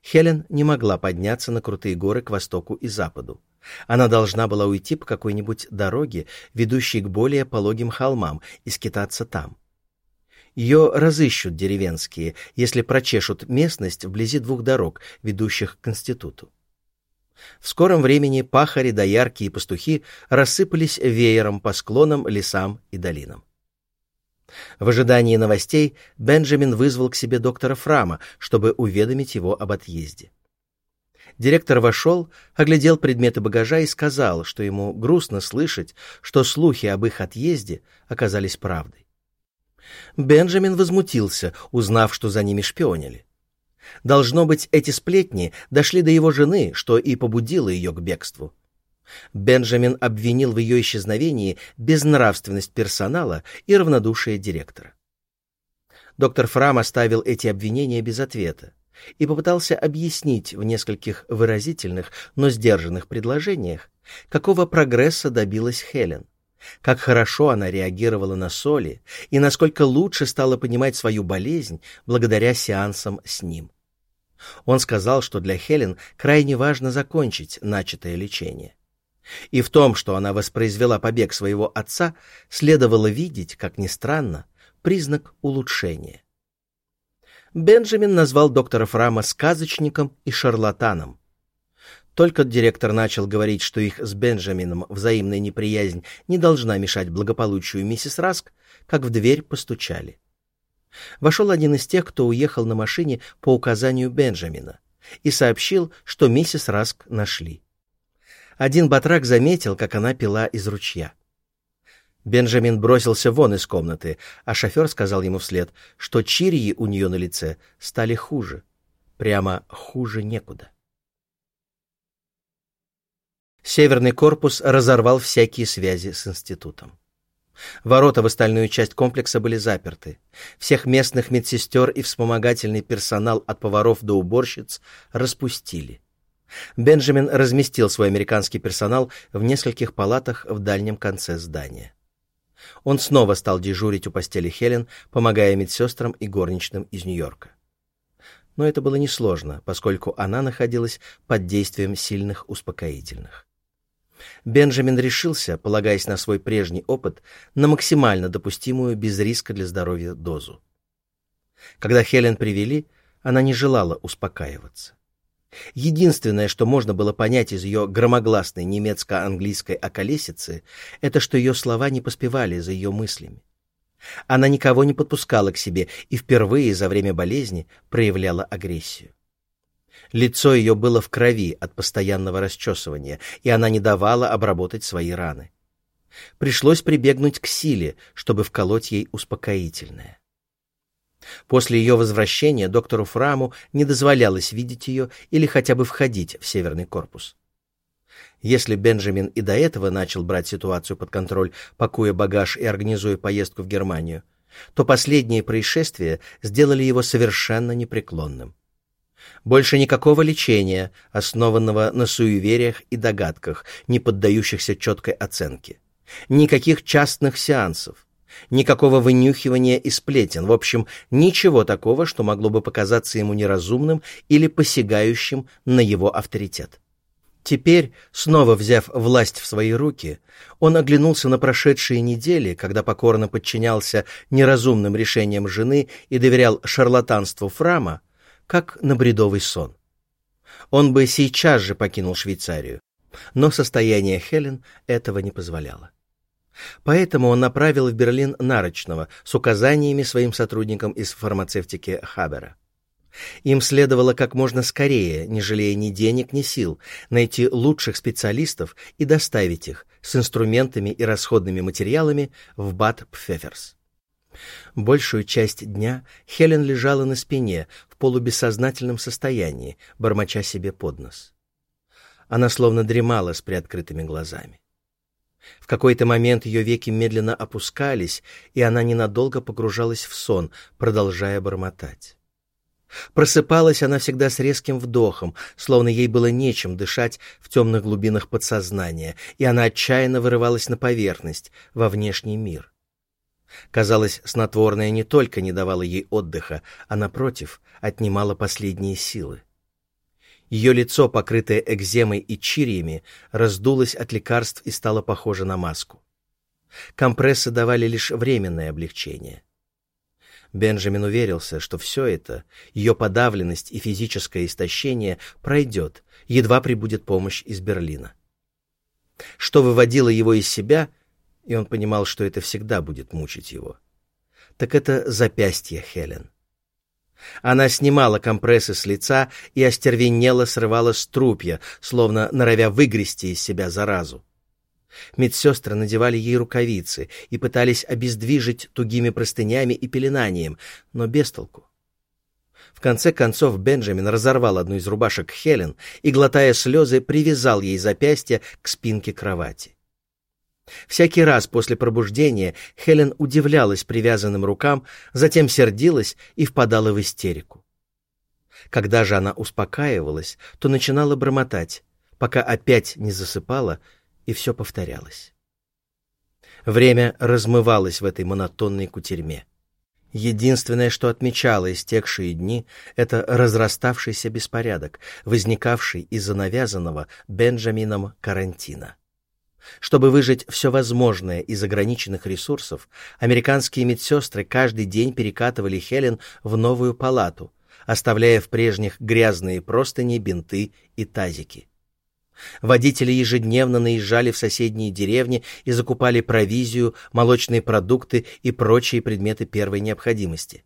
Speaker 1: Хелен не могла подняться на крутые горы к востоку и западу. Она должна была уйти по какой-нибудь дороге, ведущей к более пологим холмам, и скитаться там. Ее разыщут деревенские, если прочешут местность вблизи двух дорог, ведущих к институту. В скором времени пахари, доярки и пастухи рассыпались веером по склонам, лесам и долинам. В ожидании новостей Бенджамин вызвал к себе доктора Фрама, чтобы уведомить его об отъезде. Директор вошел, оглядел предметы багажа и сказал, что ему грустно слышать, что слухи об их отъезде оказались правдой. Бенджамин возмутился, узнав, что за ними шпионили. Должно быть, эти сплетни дошли до его жены, что и побудило ее к бегству. Бенджамин обвинил в ее исчезновении безнравственность персонала и равнодушие директора. Доктор Фрам оставил эти обвинения без ответа и попытался объяснить в нескольких выразительных, но сдержанных предложениях, какого прогресса добилась Хелен, как хорошо она реагировала на соли и насколько лучше стала понимать свою болезнь благодаря сеансам с ним. Он сказал, что для Хелен крайне важно закончить начатое лечение. И в том, что она воспроизвела побег своего отца, следовало видеть, как ни странно, признак улучшения. Бенджамин назвал доктора Фрама сказочником и шарлатаном. Только директор начал говорить, что их с Бенджамином взаимная неприязнь не должна мешать благополучию миссис Раск, как в дверь постучали. Вошел один из тех, кто уехал на машине по указанию Бенджамина, и сообщил, что миссис Раск нашли. Один батрак заметил, как она пила из ручья. Бенджамин бросился вон из комнаты, а шофер сказал ему вслед, что чирьи у нее на лице стали хуже. Прямо хуже некуда. Северный корпус разорвал всякие связи с институтом. Ворота в остальную часть комплекса были заперты. Всех местных медсестер и вспомогательный персонал от поваров до уборщиц распустили. Бенджамин разместил свой американский персонал в нескольких палатах в дальнем конце здания. Он снова стал дежурить у постели Хелен, помогая медсестрам и горничным из Нью-Йорка. Но это было несложно, поскольку она находилась под действием сильных успокоительных. Бенджамин решился, полагаясь на свой прежний опыт, на максимально допустимую без риска для здоровья дозу. Когда Хелен привели, она не желала успокаиваться. Единственное, что можно было понять из ее громогласной немецко-английской околесицы, это что ее слова не поспевали за ее мыслями. Она никого не подпускала к себе и впервые за время болезни проявляла агрессию. Лицо ее было в крови от постоянного расчесывания, и она не давала обработать свои раны. Пришлось прибегнуть к силе, чтобы вколоть ей успокоительное. После ее возвращения доктору Фраму не дозволялось видеть ее или хотя бы входить в северный корпус. Если Бенджамин и до этого начал брать ситуацию под контроль, пакуя багаж и организуя поездку в Германию, то последние происшествия сделали его совершенно непреклонным. Больше никакого лечения, основанного на суевериях и догадках, не поддающихся четкой оценке. Никаких частных сеансов никакого вынюхивания и сплетен, в общем, ничего такого, что могло бы показаться ему неразумным или посягающим на его авторитет. Теперь, снова взяв власть в свои руки, он оглянулся на прошедшие недели, когда покорно подчинялся неразумным решениям жены и доверял шарлатанству Фрама, как на бредовый сон. Он бы сейчас же покинул Швейцарию, но состояние Хелен этого не позволяло. Поэтому он направил в Берлин Нарочного с указаниями своим сотрудникам из фармацевтики Хабера. Им следовало как можно скорее, не жалея ни денег, ни сил, найти лучших специалистов и доставить их с инструментами и расходными материалами в Бад Пфеферс. Большую часть дня Хелен лежала на спине в полубессознательном состоянии, бормоча себе под нос. Она словно дремала с приоткрытыми глазами. В какой-то момент ее веки медленно опускались, и она ненадолго погружалась в сон, продолжая бормотать. Просыпалась она всегда с резким вдохом, словно ей было нечем дышать в темных глубинах подсознания, и она отчаянно вырывалась на поверхность, во внешний мир. Казалось, снотворное не только не давало ей отдыха, а, напротив, отнимало последние силы. Ее лицо, покрытое экземой и чириями, раздулось от лекарств и стало похоже на маску. Компрессы давали лишь временное облегчение. Бенджамин уверился, что все это, ее подавленность и физическое истощение, пройдет, едва прибудет помощь из Берлина. Что выводило его из себя, и он понимал, что это всегда будет мучить его, так это запястье Хелен. Она снимала компрессы с лица и остервенело срывала струпья, словно норовя выгрести из себя заразу. Медсестры надевали ей рукавицы и пытались обездвижить тугими простынями и пеленанием, но без толку. В конце концов Бенджамин разорвал одну из рубашек Хелен и, глотая слезы, привязал ей запястье к спинке кровати. Всякий раз после пробуждения Хелен удивлялась привязанным рукам, затем сердилась и впадала в истерику. Когда же она успокаивалась, то начинала бормотать, пока опять не засыпала и все повторялось. Время размывалось в этой монотонной кутерьме. Единственное, что отмечало истекшие дни, это разраставшийся беспорядок, возникавший из-за навязанного Бенджамином карантина. Чтобы выжить все возможное из ограниченных ресурсов, американские медсестры каждый день перекатывали Хелен в новую палату, оставляя в прежних грязные простыни, бинты и тазики. Водители ежедневно наезжали в соседние деревни и закупали провизию, молочные продукты и прочие предметы первой необходимости.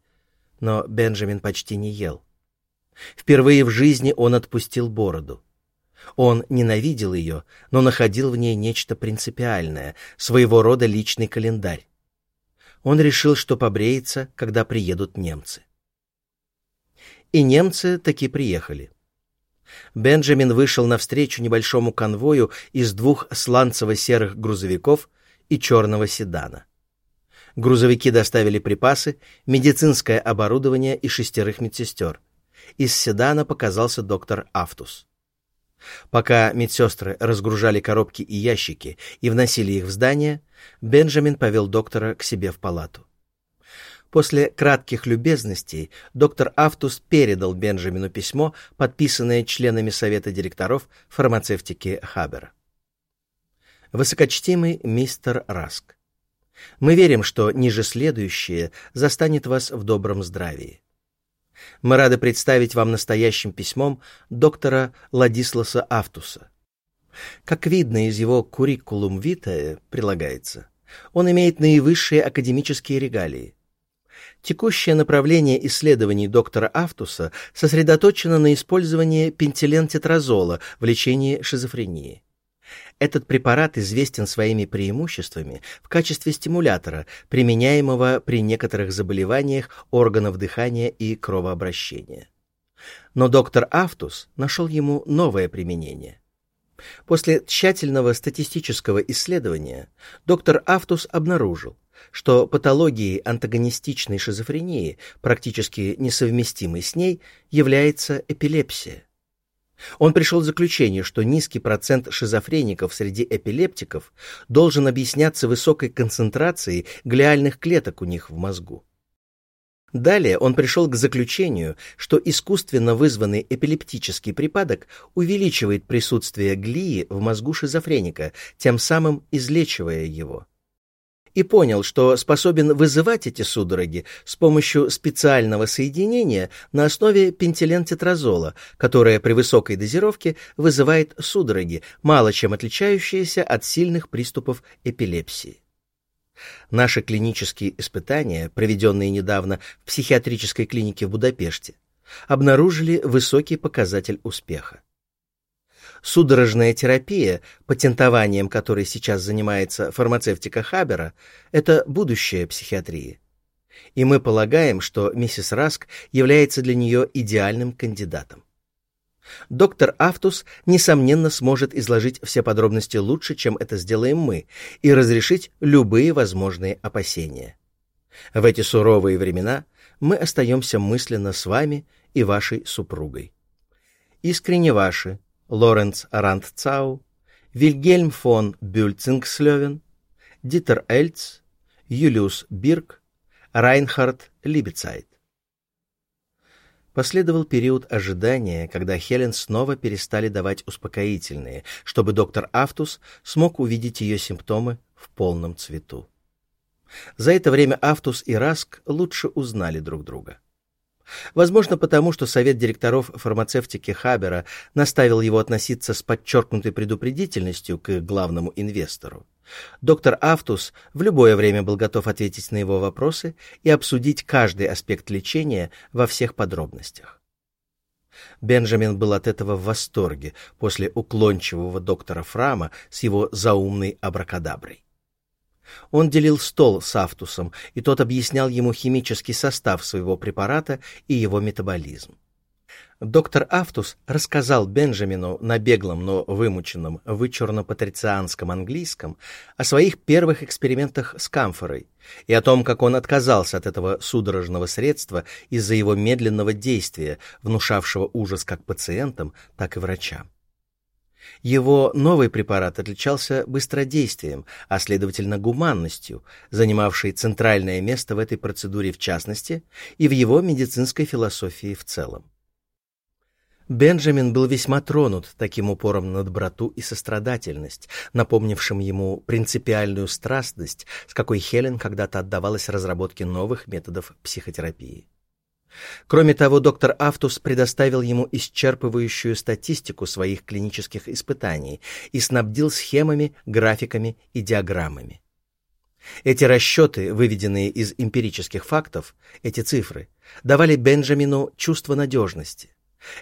Speaker 1: Но Бенджамин почти не ел. Впервые в жизни он отпустил бороду. Он ненавидел ее, но находил в ней нечто принципиальное, своего рода личный календарь. Он решил, что побреется, когда приедут немцы. И немцы таки приехали. Бенджамин вышел навстречу небольшому конвою из двух сланцево-серых грузовиков и черного седана. Грузовики доставили припасы, медицинское оборудование и шестерых медсестер. Из седана показался доктор Афтус. Пока медсестры разгружали коробки и ящики и вносили их в здание, Бенджамин повел доктора к себе в палату. После кратких любезностей доктор Афтус передал Бенджамину письмо, подписанное членами совета директоров фармацевтики Хабера. Высокочтимый мистер Раск, мы верим, что нижеследующее застанет вас в добром здравии. Мы рады представить вам настоящим письмом доктора Ладисласа Афтуса. Как видно из его куррикулум витая прилагается, он имеет наивысшие академические регалии. Текущее направление исследований доктора Афтуса сосредоточено на использовании пентилентетразола в лечении шизофрении. Этот препарат известен своими преимуществами в качестве стимулятора, применяемого при некоторых заболеваниях органов дыхания и кровообращения. Но доктор Афтус нашел ему новое применение. После тщательного статистического исследования доктор Афтус обнаружил, что патологией антагонистичной шизофрении, практически несовместимой с ней, является эпилепсия. Он пришел к заключению, что низкий процент шизофреников среди эпилептиков должен объясняться высокой концентрацией глиальных клеток у них в мозгу. Далее он пришел к заключению, что искусственно вызванный эпилептический припадок увеличивает присутствие глии в мозгу шизофреника, тем самым излечивая его. И понял, что способен вызывать эти судороги с помощью специального соединения на основе пентилентетразола, которое при высокой дозировке вызывает судороги, мало чем отличающиеся от сильных приступов эпилепсии. Наши клинические испытания, проведенные недавно в психиатрической клинике в Будапеште, обнаружили высокий показатель успеха. Судорожная терапия, патентованием которой сейчас занимается фармацевтика Хабера, это будущее психиатрии. И мы полагаем, что миссис Раск является для нее идеальным кандидатом. Доктор Автус, несомненно, сможет изложить все подробности лучше, чем это сделаем мы, и разрешить любые возможные опасения. В эти суровые времена мы остаемся мысленно с вами и вашей супругой. Искренне ваши Лоренц Рандцау, Вильгельм фон Бюльцингслёвен, Дитер Эльц, Юлиус Бирк, Райнхард Либецайт. Последовал период ожидания, когда Хелен снова перестали давать успокоительные, чтобы доктор Афтус смог увидеть ее симптомы в полном цвету. За это время Афтус и Раск лучше узнали друг друга. Возможно, потому что совет директоров фармацевтики Хабера наставил его относиться с подчеркнутой предупредительностью к главному инвестору. Доктор Автус в любое время был готов ответить на его вопросы и обсудить каждый аспект лечения во всех подробностях. Бенджамин был от этого в восторге после уклончивого доктора Фрама с его заумной абракадаброй. Он делил стол с Автусом, и тот объяснял ему химический состав своего препарата и его метаболизм. Доктор Автус рассказал Бенджамину на беглом, но вымученном, вычурно-патрицианском английском о своих первых экспериментах с камфорой и о том, как он отказался от этого судорожного средства из-за его медленного действия, внушавшего ужас как пациентам, так и врачам. Его новый препарат отличался быстродействием, а следовательно гуманностью, занимавшей центральное место в этой процедуре в частности и в его медицинской философии в целом. Бенджамин был весьма тронут таким упором на доброту и сострадательность, напомнившим ему принципиальную страстность, с какой Хелен когда-то отдавалась разработке новых методов психотерапии. Кроме того, доктор Автус предоставил ему исчерпывающую статистику своих клинических испытаний и снабдил схемами, графиками и диаграммами. Эти расчеты, выведенные из эмпирических фактов, эти цифры, давали Бенджамину чувство надежности.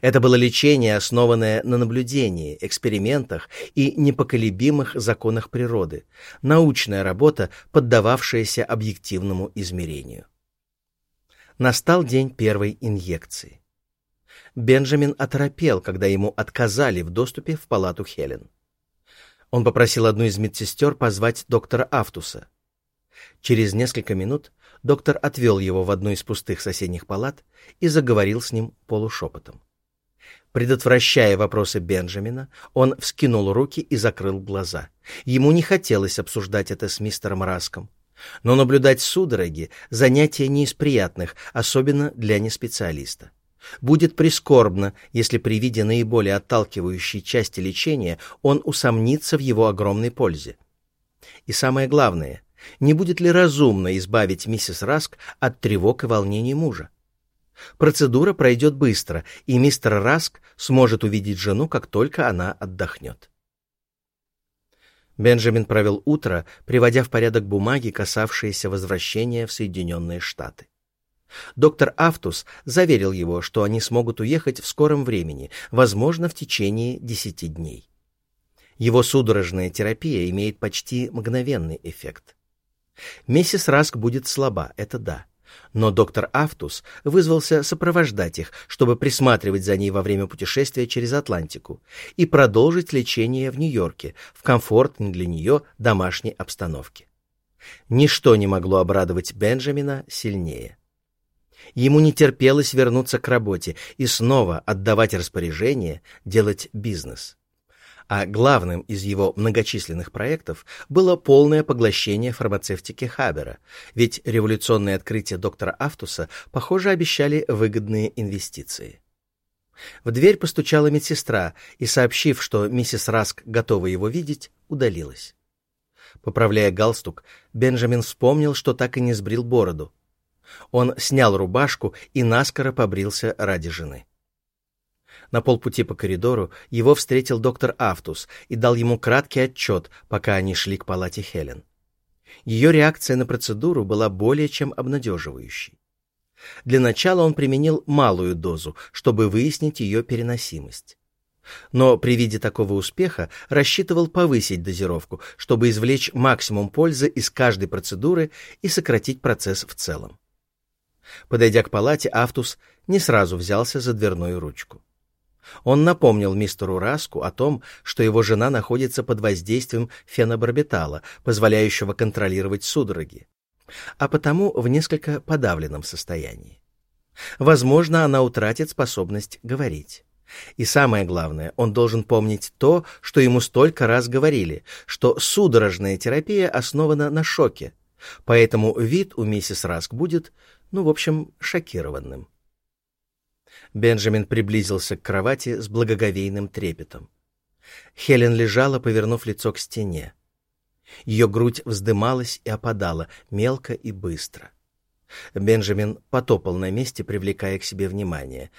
Speaker 1: Это было лечение, основанное на наблюдении, экспериментах и непоколебимых законах природы, научная работа, поддававшаяся объективному измерению. Настал день первой инъекции. Бенджамин оторопел, когда ему отказали в доступе в палату Хелен. Он попросил одну из медсестер позвать доктора Автуса. Через несколько минут доктор отвел его в одну из пустых соседних палат и заговорил с ним полушепотом. Предотвращая вопросы Бенджамина, он вскинул руки и закрыл глаза. Ему не хотелось обсуждать это с мистером Раском. Но наблюдать судороги — занятие не из приятных, особенно для неспециалиста. Будет прискорбно, если при виде наиболее отталкивающей части лечения он усомнится в его огромной пользе. И самое главное, не будет ли разумно избавить миссис Раск от тревог и волнений мужа? Процедура пройдет быстро, и мистер Раск сможет увидеть жену, как только она отдохнет. Бенджамин провел утро, приводя в порядок бумаги, касавшиеся возвращения в Соединенные Штаты. Доктор Автус заверил его, что они смогут уехать в скором времени, возможно, в течение десяти дней. Его судорожная терапия имеет почти мгновенный эффект. Миссис Раск будет слаба, это да но доктор Автус вызвался сопровождать их, чтобы присматривать за ней во время путешествия через Атлантику и продолжить лечение в Нью-Йорке в комфортной для нее домашней обстановке. Ничто не могло обрадовать Бенджамина сильнее. Ему не терпелось вернуться к работе и снова отдавать распоряжение, делать бизнес. А главным из его многочисленных проектов было полное поглощение фармацевтики Хабера, ведь революционные открытия доктора Афтуса, похоже, обещали выгодные инвестиции. В дверь постучала медсестра и, сообщив, что миссис Раск готова его видеть, удалилась. Поправляя галстук, Бенджамин вспомнил, что так и не сбрил бороду. Он снял рубашку и наскоро побрился ради жены. На полпути по коридору его встретил доктор Афтус и дал ему краткий отчет, пока они шли к палате Хелен. Ее реакция на процедуру была более чем обнадеживающей. Для начала он применил малую дозу, чтобы выяснить ее переносимость. Но при виде такого успеха рассчитывал повысить дозировку, чтобы извлечь максимум пользы из каждой процедуры и сократить процесс в целом. Подойдя к палате, Афтус не сразу взялся за дверную ручку. Он напомнил мистеру Раску о том, что его жена находится под воздействием фенобарбитала, позволяющего контролировать судороги, а потому в несколько подавленном состоянии. Возможно, она утратит способность говорить. И самое главное, он должен помнить то, что ему столько раз говорили, что судорожная терапия основана на шоке, поэтому вид у миссис Раск будет, ну, в общем, шокированным. Бенджамин приблизился к кровати с благоговейным трепетом. Хелен лежала, повернув лицо к стене. Ее грудь вздымалась и опадала, мелко и быстро. Бенджамин потопал на месте, привлекая к себе внимание.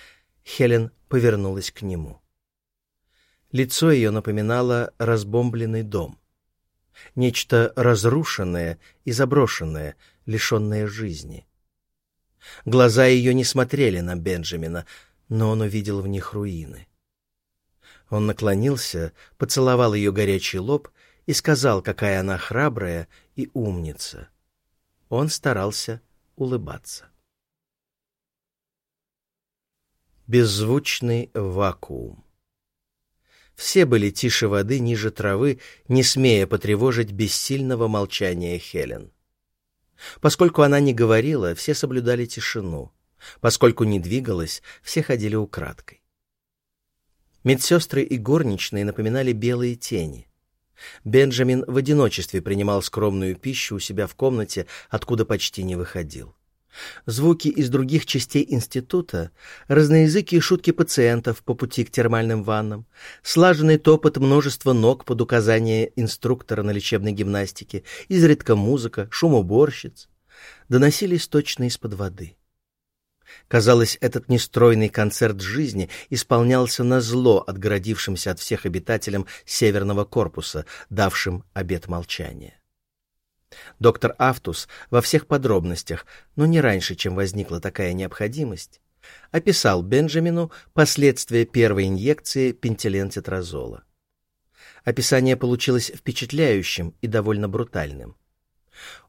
Speaker 1: Хелен повернулась к нему. Лицо ее напоминало разбомбленный дом. Нечто разрушенное и заброшенное, лишенное жизни. Глаза ее не смотрели на Бенджамина, но он увидел в них руины. Он наклонился, поцеловал ее горячий лоб и сказал, какая она храбрая и умница. Он старался улыбаться. Беззвучный вакуум. Все были тише воды, ниже травы, не смея потревожить бессильного молчания Хелен. Поскольку она не говорила, все соблюдали тишину. Поскольку не двигалась, все ходили украдкой. Медсестры и горничные напоминали белые тени. Бенджамин в одиночестве принимал скромную пищу у себя в комнате, откуда почти не выходил. Звуки из других частей института, разноязыкие шутки пациентов по пути к термальным ваннам, слаженный топот множества ног под указание инструктора на лечебной гимнастике, изредка музыка, шум уборщиц, доносились точно из-под воды. Казалось, этот нестройный концерт жизни исполнялся на зло отгородившимся от всех обитателям северного корпуса, давшим обет молчания. Доктор Афтус во всех подробностях, но не раньше, чем возникла такая необходимость, описал Бенджамину последствия первой инъекции пентиленцитразола. Описание получилось впечатляющим и довольно брутальным.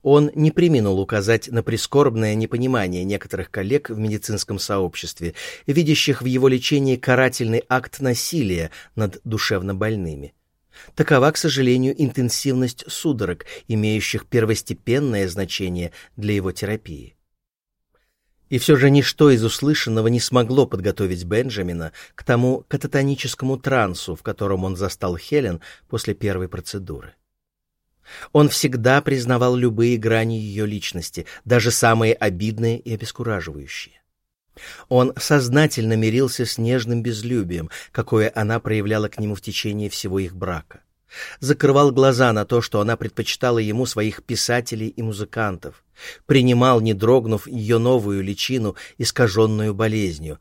Speaker 1: Он не приминул указать на прискорбное непонимание некоторых коллег в медицинском сообществе, видящих в его лечении карательный акт насилия над душевно больными. Такова, к сожалению, интенсивность судорог, имеющих первостепенное значение для его терапии. И все же ничто из услышанного не смогло подготовить Бенджамина к тому кататоническому трансу, в котором он застал Хелен после первой процедуры. Он всегда признавал любые грани ее личности, даже самые обидные и обескураживающие. Он сознательно мирился с нежным безлюбием, какое она проявляла к нему в течение всего их брака. Закрывал глаза на то, что она предпочитала ему своих писателей и музыкантов. Принимал, не дрогнув, ее новую личину, искаженную болезнью,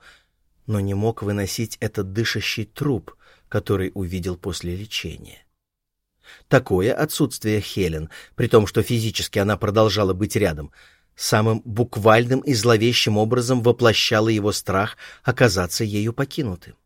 Speaker 1: но не мог выносить этот дышащий труп, который увидел после лечения. Такое отсутствие Хелен, при том, что физически она продолжала быть рядом — самым буквальным и зловещим образом воплощало его страх оказаться ею покинутым.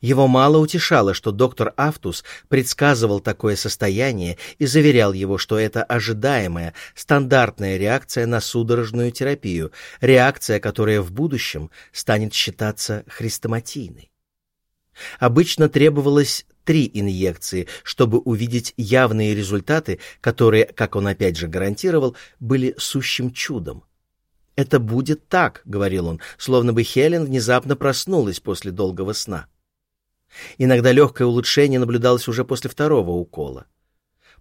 Speaker 1: Его мало утешало, что доктор Афтус предсказывал такое состояние и заверял его, что это ожидаемая, стандартная реакция на судорожную терапию, реакция, которая в будущем станет считаться хрестоматийной. Обычно требовалось три инъекции, чтобы увидеть явные результаты, которые, как он опять же гарантировал, были сущим чудом. «Это будет так», — говорил он, словно бы Хелен внезапно проснулась после долгого сна. Иногда легкое улучшение наблюдалось уже после второго укола.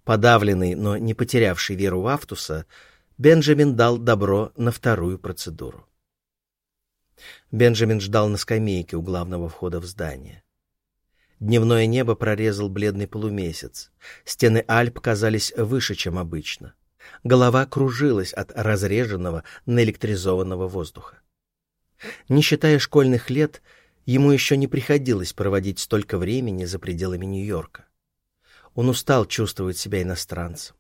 Speaker 1: Подавленный, но не потерявший веру в Автуса, Бенджамин дал добро на вторую процедуру. Бенджамин ждал на скамейке у главного входа в здание. Дневное небо прорезал бледный полумесяц. Стены Альп казались выше, чем обычно. Голова кружилась от разреженного, наэлектризованного воздуха. Не считая школьных лет, ему еще не приходилось проводить столько времени за пределами Нью-Йорка. Он устал чувствовать себя иностранцем.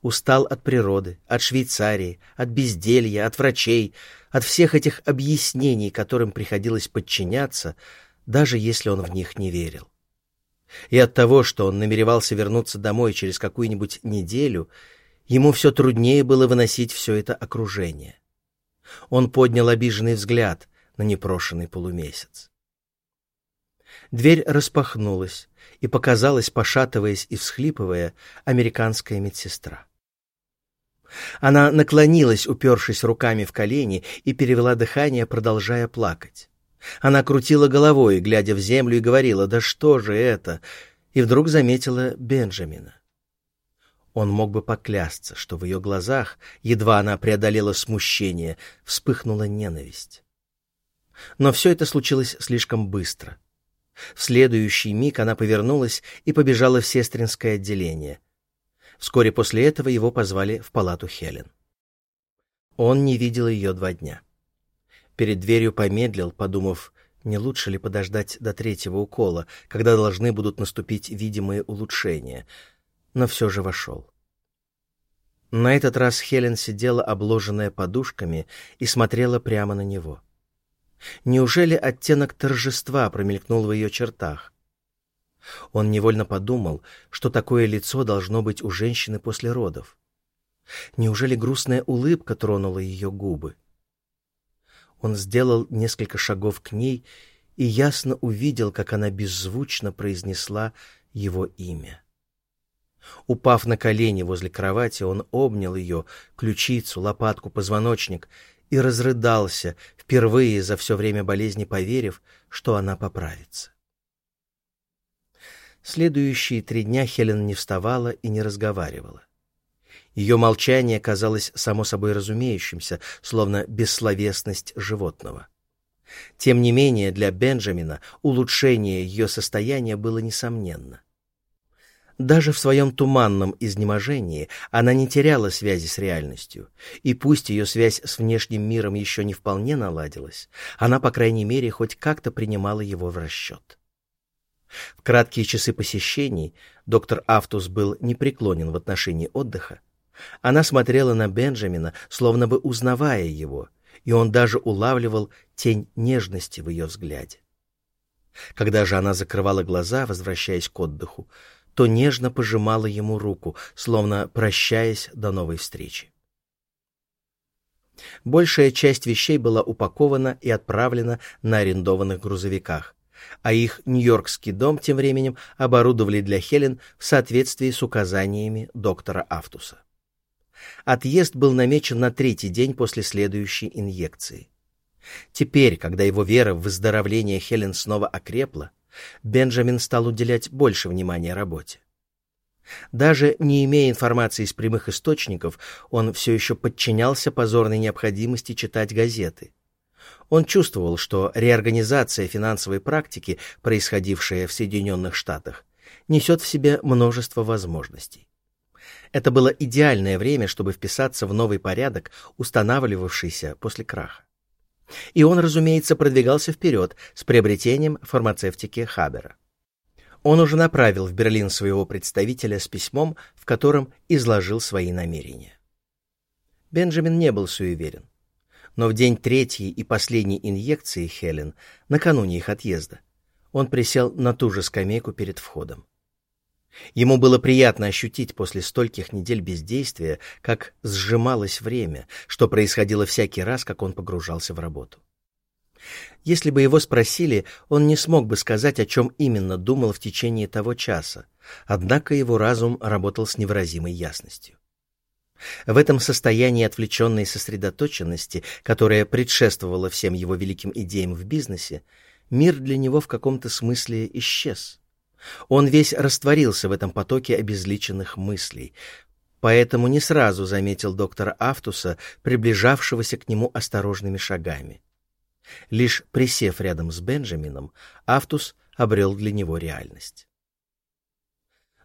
Speaker 1: Устал от природы, от Швейцарии, от безделья, от врачей, от всех этих объяснений, которым приходилось подчиняться, даже если он в них не верил. И от того, что он намеревался вернуться домой через какую-нибудь неделю, ему все труднее было выносить все это окружение. Он поднял обиженный взгляд на непрошенный полумесяц. Дверь распахнулась, и показалась, пошатываясь и всхлипывая, американская медсестра. Она наклонилась, упершись руками в колени, и перевела дыхание, продолжая плакать. Она крутила головой, глядя в землю, и говорила, «Да что же это?» И вдруг заметила Бенджамина. Он мог бы поклясться, что в ее глазах, едва она преодолела смущение, вспыхнула ненависть. Но все это случилось слишком быстро. В следующий миг она повернулась и побежала в сестринское отделение. Вскоре после этого его позвали в палату Хелен. Он не видел ее два дня. Перед дверью помедлил, подумав, не лучше ли подождать до третьего укола, когда должны будут наступить видимые улучшения, но все же вошел. На этот раз Хелен сидела обложенная подушками и смотрела прямо на него. Неужели оттенок торжества промелькнул в ее чертах? Он невольно подумал, что такое лицо должно быть у женщины после родов. Неужели грустная улыбка тронула ее губы? Он сделал несколько шагов к ней и ясно увидел, как она беззвучно произнесла его имя. Упав на колени возле кровати, он обнял ее, ключицу, лопатку, позвоночник и разрыдался, впервые за все время болезни поверив, что она поправится. Следующие три дня Хелен не вставала и не разговаривала. Ее молчание казалось само собой разумеющимся, словно бессловесность животного. Тем не менее, для Бенджамина улучшение ее состояния было несомненно. Даже в своем туманном изнеможении она не теряла связи с реальностью, и пусть ее связь с внешним миром еще не вполне наладилась, она, по крайней мере, хоть как-то принимала его в расчет. В краткие часы посещений доктор Автус был непреклонен в отношении отдыха. Она смотрела на Бенджамина, словно бы узнавая его, и он даже улавливал тень нежности в ее взгляде. Когда же она закрывала глаза, возвращаясь к отдыху, то нежно пожимала ему руку, словно прощаясь до новой встречи. Большая часть вещей была упакована и отправлена на арендованных грузовиках, а их нью-йоркский дом тем временем оборудовали для Хелен в соответствии с указаниями доктора Автуса. Отъезд был намечен на третий день после следующей инъекции. Теперь, когда его вера в выздоровление Хелен снова окрепла, Бенджамин стал уделять больше внимания работе. Даже не имея информации из прямых источников, он все еще подчинялся позорной необходимости читать газеты. Он чувствовал, что реорганизация финансовой практики, происходившая в Соединенных Штатах, несет в себе множество возможностей. Это было идеальное время, чтобы вписаться в новый порядок, устанавливавшийся после краха. И он, разумеется, продвигался вперед с приобретением фармацевтики Хабера. Он уже направил в Берлин своего представителя с письмом, в котором изложил свои намерения. Бенджамин не был суеверен. Но в день третьей и последней инъекции Хелен, накануне их отъезда, он присел на ту же скамейку перед входом. Ему было приятно ощутить после стольких недель бездействия, как сжималось время, что происходило всякий раз, как он погружался в работу. Если бы его спросили, он не смог бы сказать, о чем именно думал в течение того часа, однако его разум работал с невыразимой ясностью. В этом состоянии отвлеченной сосредоточенности, которая предшествовала всем его великим идеям в бизнесе, мир для него в каком-то смысле исчез. Он весь растворился в этом потоке обезличенных мыслей, поэтому не сразу заметил доктора Афтуса, приближавшегося к нему осторожными шагами. Лишь присев рядом с Бенджамином, Афтус обрел для него реальность.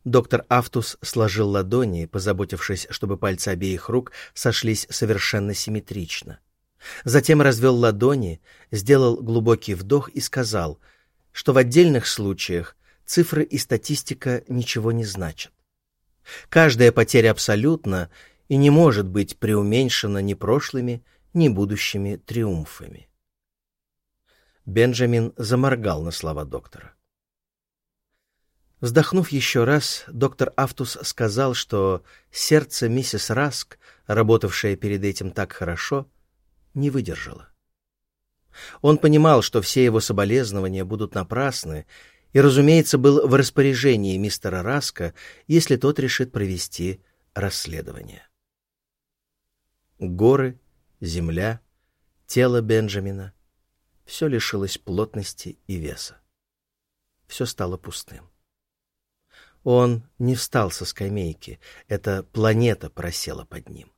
Speaker 1: Доктор Афтус сложил ладони, позаботившись, чтобы пальцы обеих рук сошлись совершенно симметрично. Затем развел ладони, сделал глубокий вдох и сказал, что в отдельных случаях цифры и статистика ничего не значат. Каждая потеря абсолютна и не может быть преуменьшена ни прошлыми, ни будущими триумфами. Бенджамин заморгал на слова доктора. Вздохнув еще раз, доктор Афтус сказал, что сердце миссис Раск, работавшее перед этим так хорошо, не выдержало. Он понимал, что все его соболезнования будут напрасны, и, разумеется, был в распоряжении мистера Раска, если тот решит провести расследование. Горы, земля, тело Бенджамина — все лишилось плотности и веса. Все стало пустым. Он не встал со скамейки, эта планета просела под ним.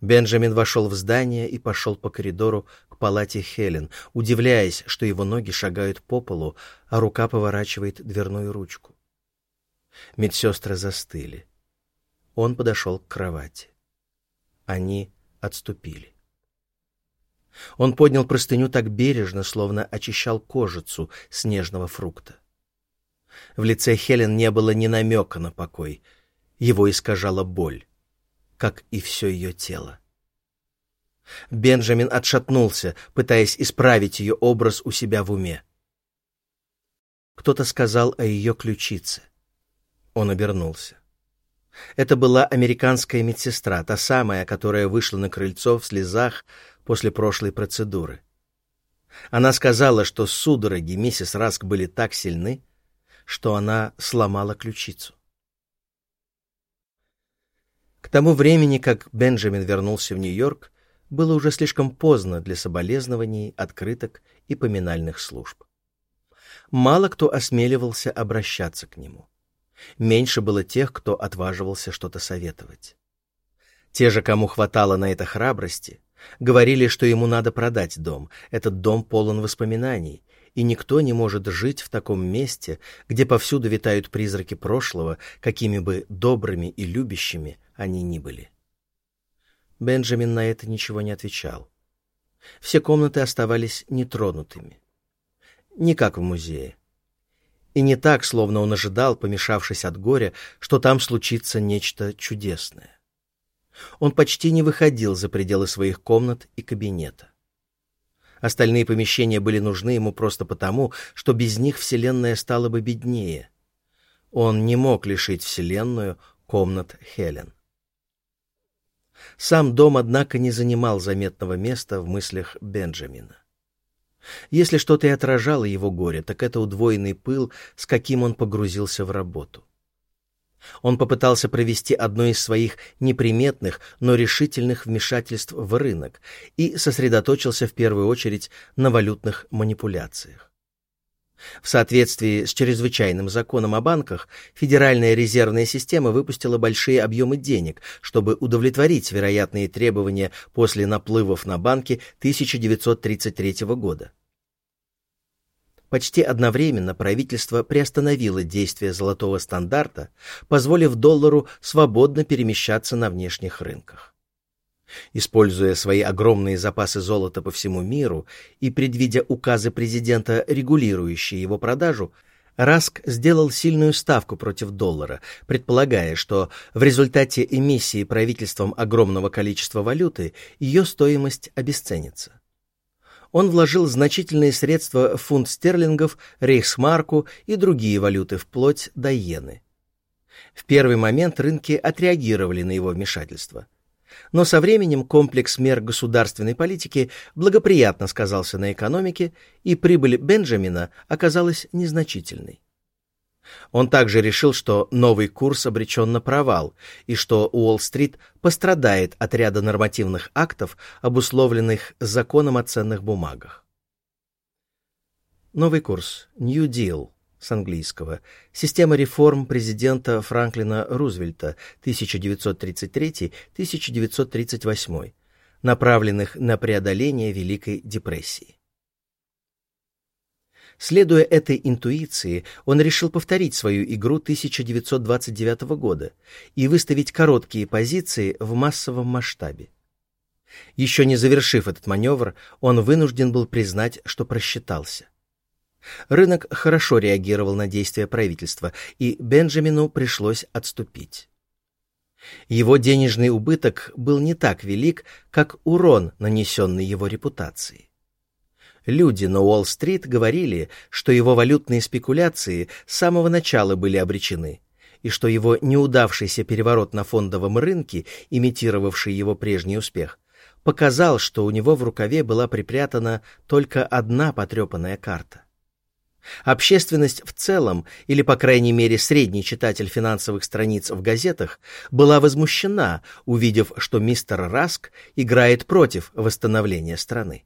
Speaker 1: Бенджамин вошел в здание и пошел по коридору к палате Хелен, удивляясь, что его ноги шагают по полу, а рука поворачивает дверную ручку. Медсестры застыли. Он подошел к кровати. Они отступили. Он поднял простыню так бережно, словно очищал кожицу снежного фрукта. В лице Хелен не было ни намека на покой. Его искажала боль, как и все ее тело. Бенджамин отшатнулся, пытаясь исправить ее образ у себя в уме. Кто-то сказал о ее ключице. Он обернулся. Это была американская медсестра, та самая, которая вышла на крыльцо в слезах после прошлой процедуры. Она сказала, что судороги миссис Раск были так сильны, что она сломала ключицу. К тому времени, как Бенджамин вернулся в Нью-Йорк, было уже слишком поздно для соболезнований, открыток и поминальных служб. Мало кто осмеливался обращаться к нему. Меньше было тех, кто отваживался что-то советовать. Те же, кому хватало на это храбрости, говорили, что ему надо продать дом. Этот дом полон воспоминаний, и никто не может жить в таком месте, где повсюду витают призраки прошлого, какими бы добрыми и любящими они ни были. Бенджамин на это ничего не отвечал. Все комнаты оставались нетронутыми. Не как в музее. И не так, словно он ожидал, помешавшись от горя, что там случится нечто чудесное. Он почти не выходил за пределы своих комнат и кабинета. Остальные помещения были нужны ему просто потому, что без них Вселенная стала бы беднее. Он не мог лишить Вселенную комнат Хелен. Сам дом, однако, не занимал заметного места в мыслях Бенджамина. Если что-то и отражало его горе, так это удвоенный пыл, с каким он погрузился в работу. Он попытался провести одно из своих неприметных, но решительных вмешательств в рынок и сосредоточился в первую очередь на валютных манипуляциях. В соответствии с чрезвычайным законом о банках, Федеральная резервная система выпустила большие объемы денег, чтобы удовлетворить вероятные требования после наплывов на банки 1933 года. Почти одновременно правительство приостановило действие золотого стандарта, позволив доллару свободно перемещаться на внешних рынках. Используя свои огромные запасы золота по всему миру и предвидя указы президента, регулирующие его продажу, Раск сделал сильную ставку против доллара, предполагая, что в результате эмиссии правительством огромного количества валюты ее стоимость обесценится он вложил значительные средства в фунт стерлингов, рейхсмарку и другие валюты вплоть до иены. В первый момент рынки отреагировали на его вмешательство. Но со временем комплекс мер государственной политики благоприятно сказался на экономике, и прибыль Бенджамина оказалась незначительной. Он также решил, что новый курс обречен на провал и что Уолл-стрит пострадает от ряда нормативных актов, обусловленных законом о ценных бумагах. Новый курс New Deal с английского. Система реформ президента Франклина Рузвельта 1933-1938, направленных на преодоление Великой депрессии. Следуя этой интуиции, он решил повторить свою игру 1929 года и выставить короткие позиции в массовом масштабе. Еще не завершив этот маневр, он вынужден был признать, что просчитался. Рынок хорошо реагировал на действия правительства, и Бенджамину пришлось отступить. Его денежный убыток был не так велик, как урон, нанесенный его репутации. Люди на Уолл-стрит говорили, что его валютные спекуляции с самого начала были обречены, и что его неудавшийся переворот на фондовом рынке, имитировавший его прежний успех, показал, что у него в рукаве была припрятана только одна потрепанная карта. Общественность в целом, или, по крайней мере, средний читатель финансовых страниц в газетах, была возмущена, увидев, что мистер Раск играет против восстановления страны.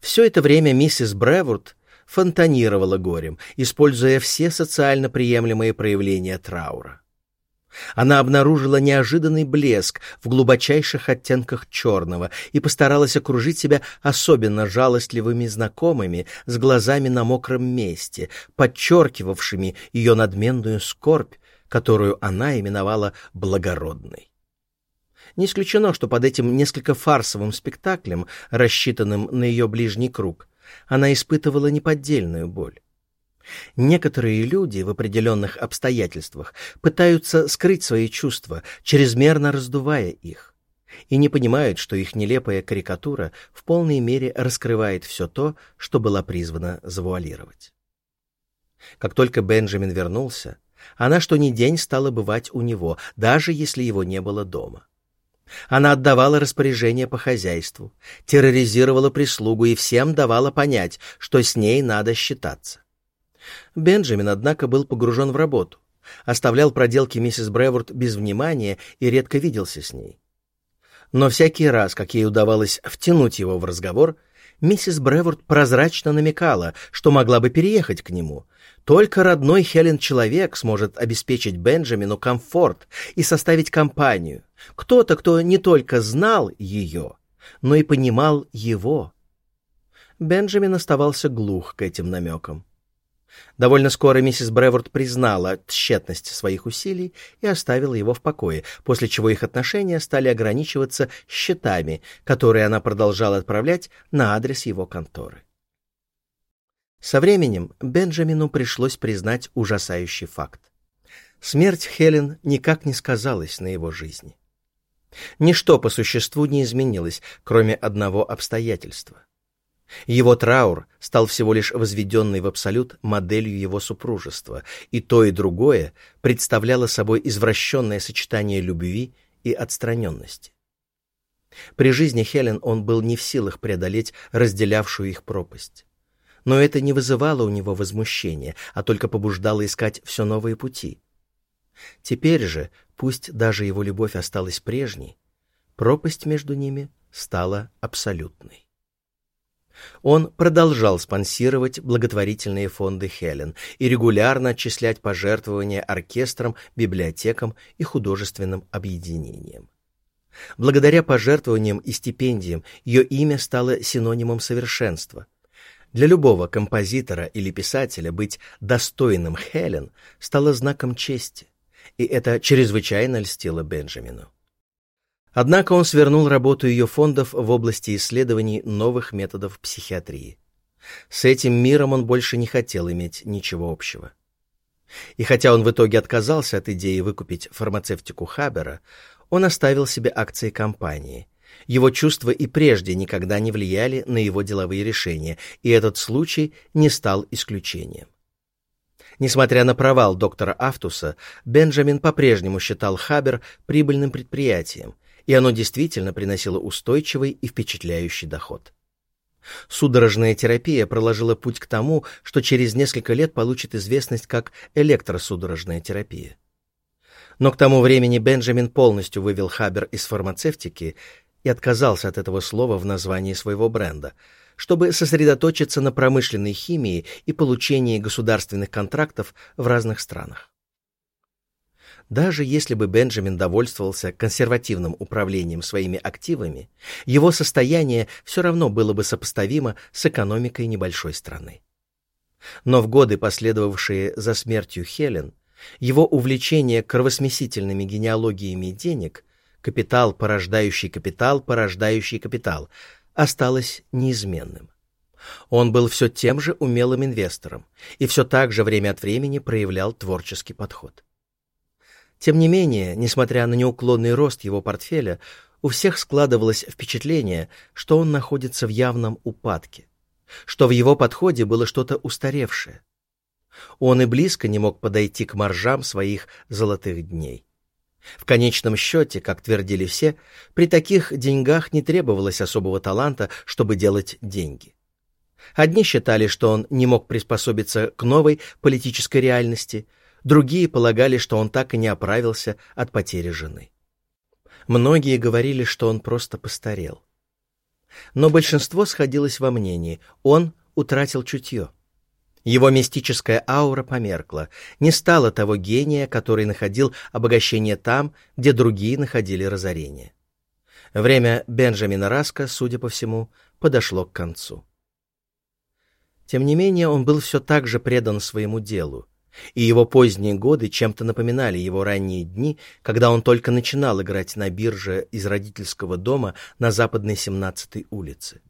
Speaker 1: Все это время миссис Бревурд фонтанировала горем, используя все социально приемлемые проявления траура. Она обнаружила неожиданный блеск в глубочайших оттенках черного и постаралась окружить себя особенно жалостливыми знакомыми с глазами на мокром месте, подчеркивавшими ее надменную скорбь, которую она именовала благородной. Не исключено, что под этим несколько фарсовым спектаклем, рассчитанным на ее ближний круг, она испытывала неподдельную боль. Некоторые люди в определенных обстоятельствах пытаются скрыть свои чувства, чрезмерно раздувая их, и не понимают, что их нелепая карикатура в полной мере раскрывает все то, что была призвана завуалировать. Как только Бенджамин вернулся, она что ни день стала бывать у него, даже если его не было дома. Она отдавала распоряжения по хозяйству, терроризировала прислугу и всем давала понять, что с ней надо считаться. Бенджамин, однако, был погружен в работу, оставлял проделки миссис Бреворд без внимания и редко виделся с ней. Но всякий раз, как ей удавалось втянуть его в разговор, миссис Бреворд прозрачно намекала, что могла бы переехать к нему. Только родной Хелен человек сможет обеспечить Бенджамину комфорт и составить компанию. Кто-то, кто не только знал ее, но и понимал его. Бенджамин оставался глух к этим намекам. Довольно скоро миссис Бреворд признала тщетность своих усилий и оставила его в покое, после чего их отношения стали ограничиваться счетами, которые она продолжала отправлять на адрес его конторы. Со временем Бенджамину пришлось признать ужасающий факт. Смерть Хелен никак не сказалась на его жизни. Ничто по существу не изменилось, кроме одного обстоятельства. Его траур стал всего лишь возведенной в абсолют моделью его супружества, и то и другое представляло собой извращенное сочетание любви и отстраненности. При жизни Хелен он был не в силах преодолеть разделявшую их пропасть. Но это не вызывало у него возмущения, а только побуждало искать все новые пути. Теперь же, пусть даже его любовь осталась прежней, пропасть между ними стала абсолютной. Он продолжал спонсировать благотворительные фонды Хелен и регулярно отчислять пожертвования оркестрам, библиотекам и художественным объединениям. Благодаря пожертвованиям и стипендиям ее имя стало синонимом совершенства. Для любого композитора или писателя быть достойным Хелен стало знаком чести, и это чрезвычайно льстило Бенджамину. Однако он свернул работу ее фондов в области исследований новых методов психиатрии. С этим миром он больше не хотел иметь ничего общего. И хотя он в итоге отказался от идеи выкупить фармацевтику Хабера, он оставил себе акции компании. Его чувства и прежде никогда не влияли на его деловые решения, и этот случай не стал исключением. Несмотря на провал доктора Афтуса, Бенджамин по-прежнему считал Хабер прибыльным предприятием – и оно действительно приносило устойчивый и впечатляющий доход. Судорожная терапия проложила путь к тому, что через несколько лет получит известность как электросудорожная терапия. Но к тому времени Бенджамин полностью вывел Хабер из фармацевтики и отказался от этого слова в названии своего бренда, чтобы сосредоточиться на промышленной химии и получении государственных контрактов в разных странах. Даже если бы Бенджамин довольствовался консервативным управлением своими активами, его состояние все равно было бы сопоставимо с экономикой небольшой страны. Но в годы, последовавшие за смертью Хелен, его увлечение кровосмесительными генеалогиями денег, капитал, порождающий капитал, порождающий капитал, осталось неизменным. Он был все тем же умелым инвестором и все так же время от времени проявлял творческий подход. Тем не менее, несмотря на неуклонный рост его портфеля, у всех складывалось впечатление, что он находится в явном упадке, что в его подходе было что-то устаревшее. Он и близко не мог подойти к маржам своих золотых дней. В конечном счете, как твердили все, при таких деньгах не требовалось особого таланта, чтобы делать деньги. Одни считали, что он не мог приспособиться к новой политической реальности, Другие полагали, что он так и не оправился от потери жены. Многие говорили, что он просто постарел. Но большинство сходилось во мнении, он утратил чутье. Его мистическая аура померкла, не стало того гения, который находил обогащение там, где другие находили разорение. Время Бенджамина Раска, судя по всему, подошло к концу. Тем не менее, он был все так же предан своему делу, и его поздние годы чем-то напоминали его ранние дни, когда он только начинал играть на бирже из родительского дома на западной 17-й улице.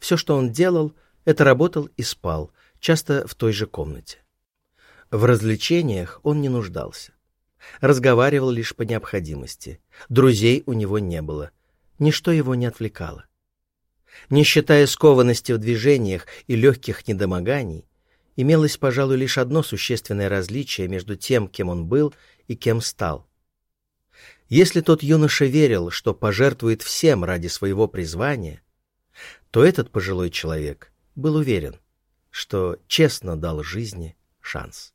Speaker 1: Все, что он делал, это работал и спал, часто в той же комнате. В развлечениях он не нуждался. Разговаривал лишь по необходимости. Друзей у него не было. Ничто его не отвлекало. Не считая скованности в движениях и легких недомоганий, имелось, пожалуй, лишь одно существенное различие между тем, кем он был и кем стал. Если тот юноша верил, что пожертвует всем ради своего призвания, то этот пожилой человек был уверен, что честно дал жизни шанс.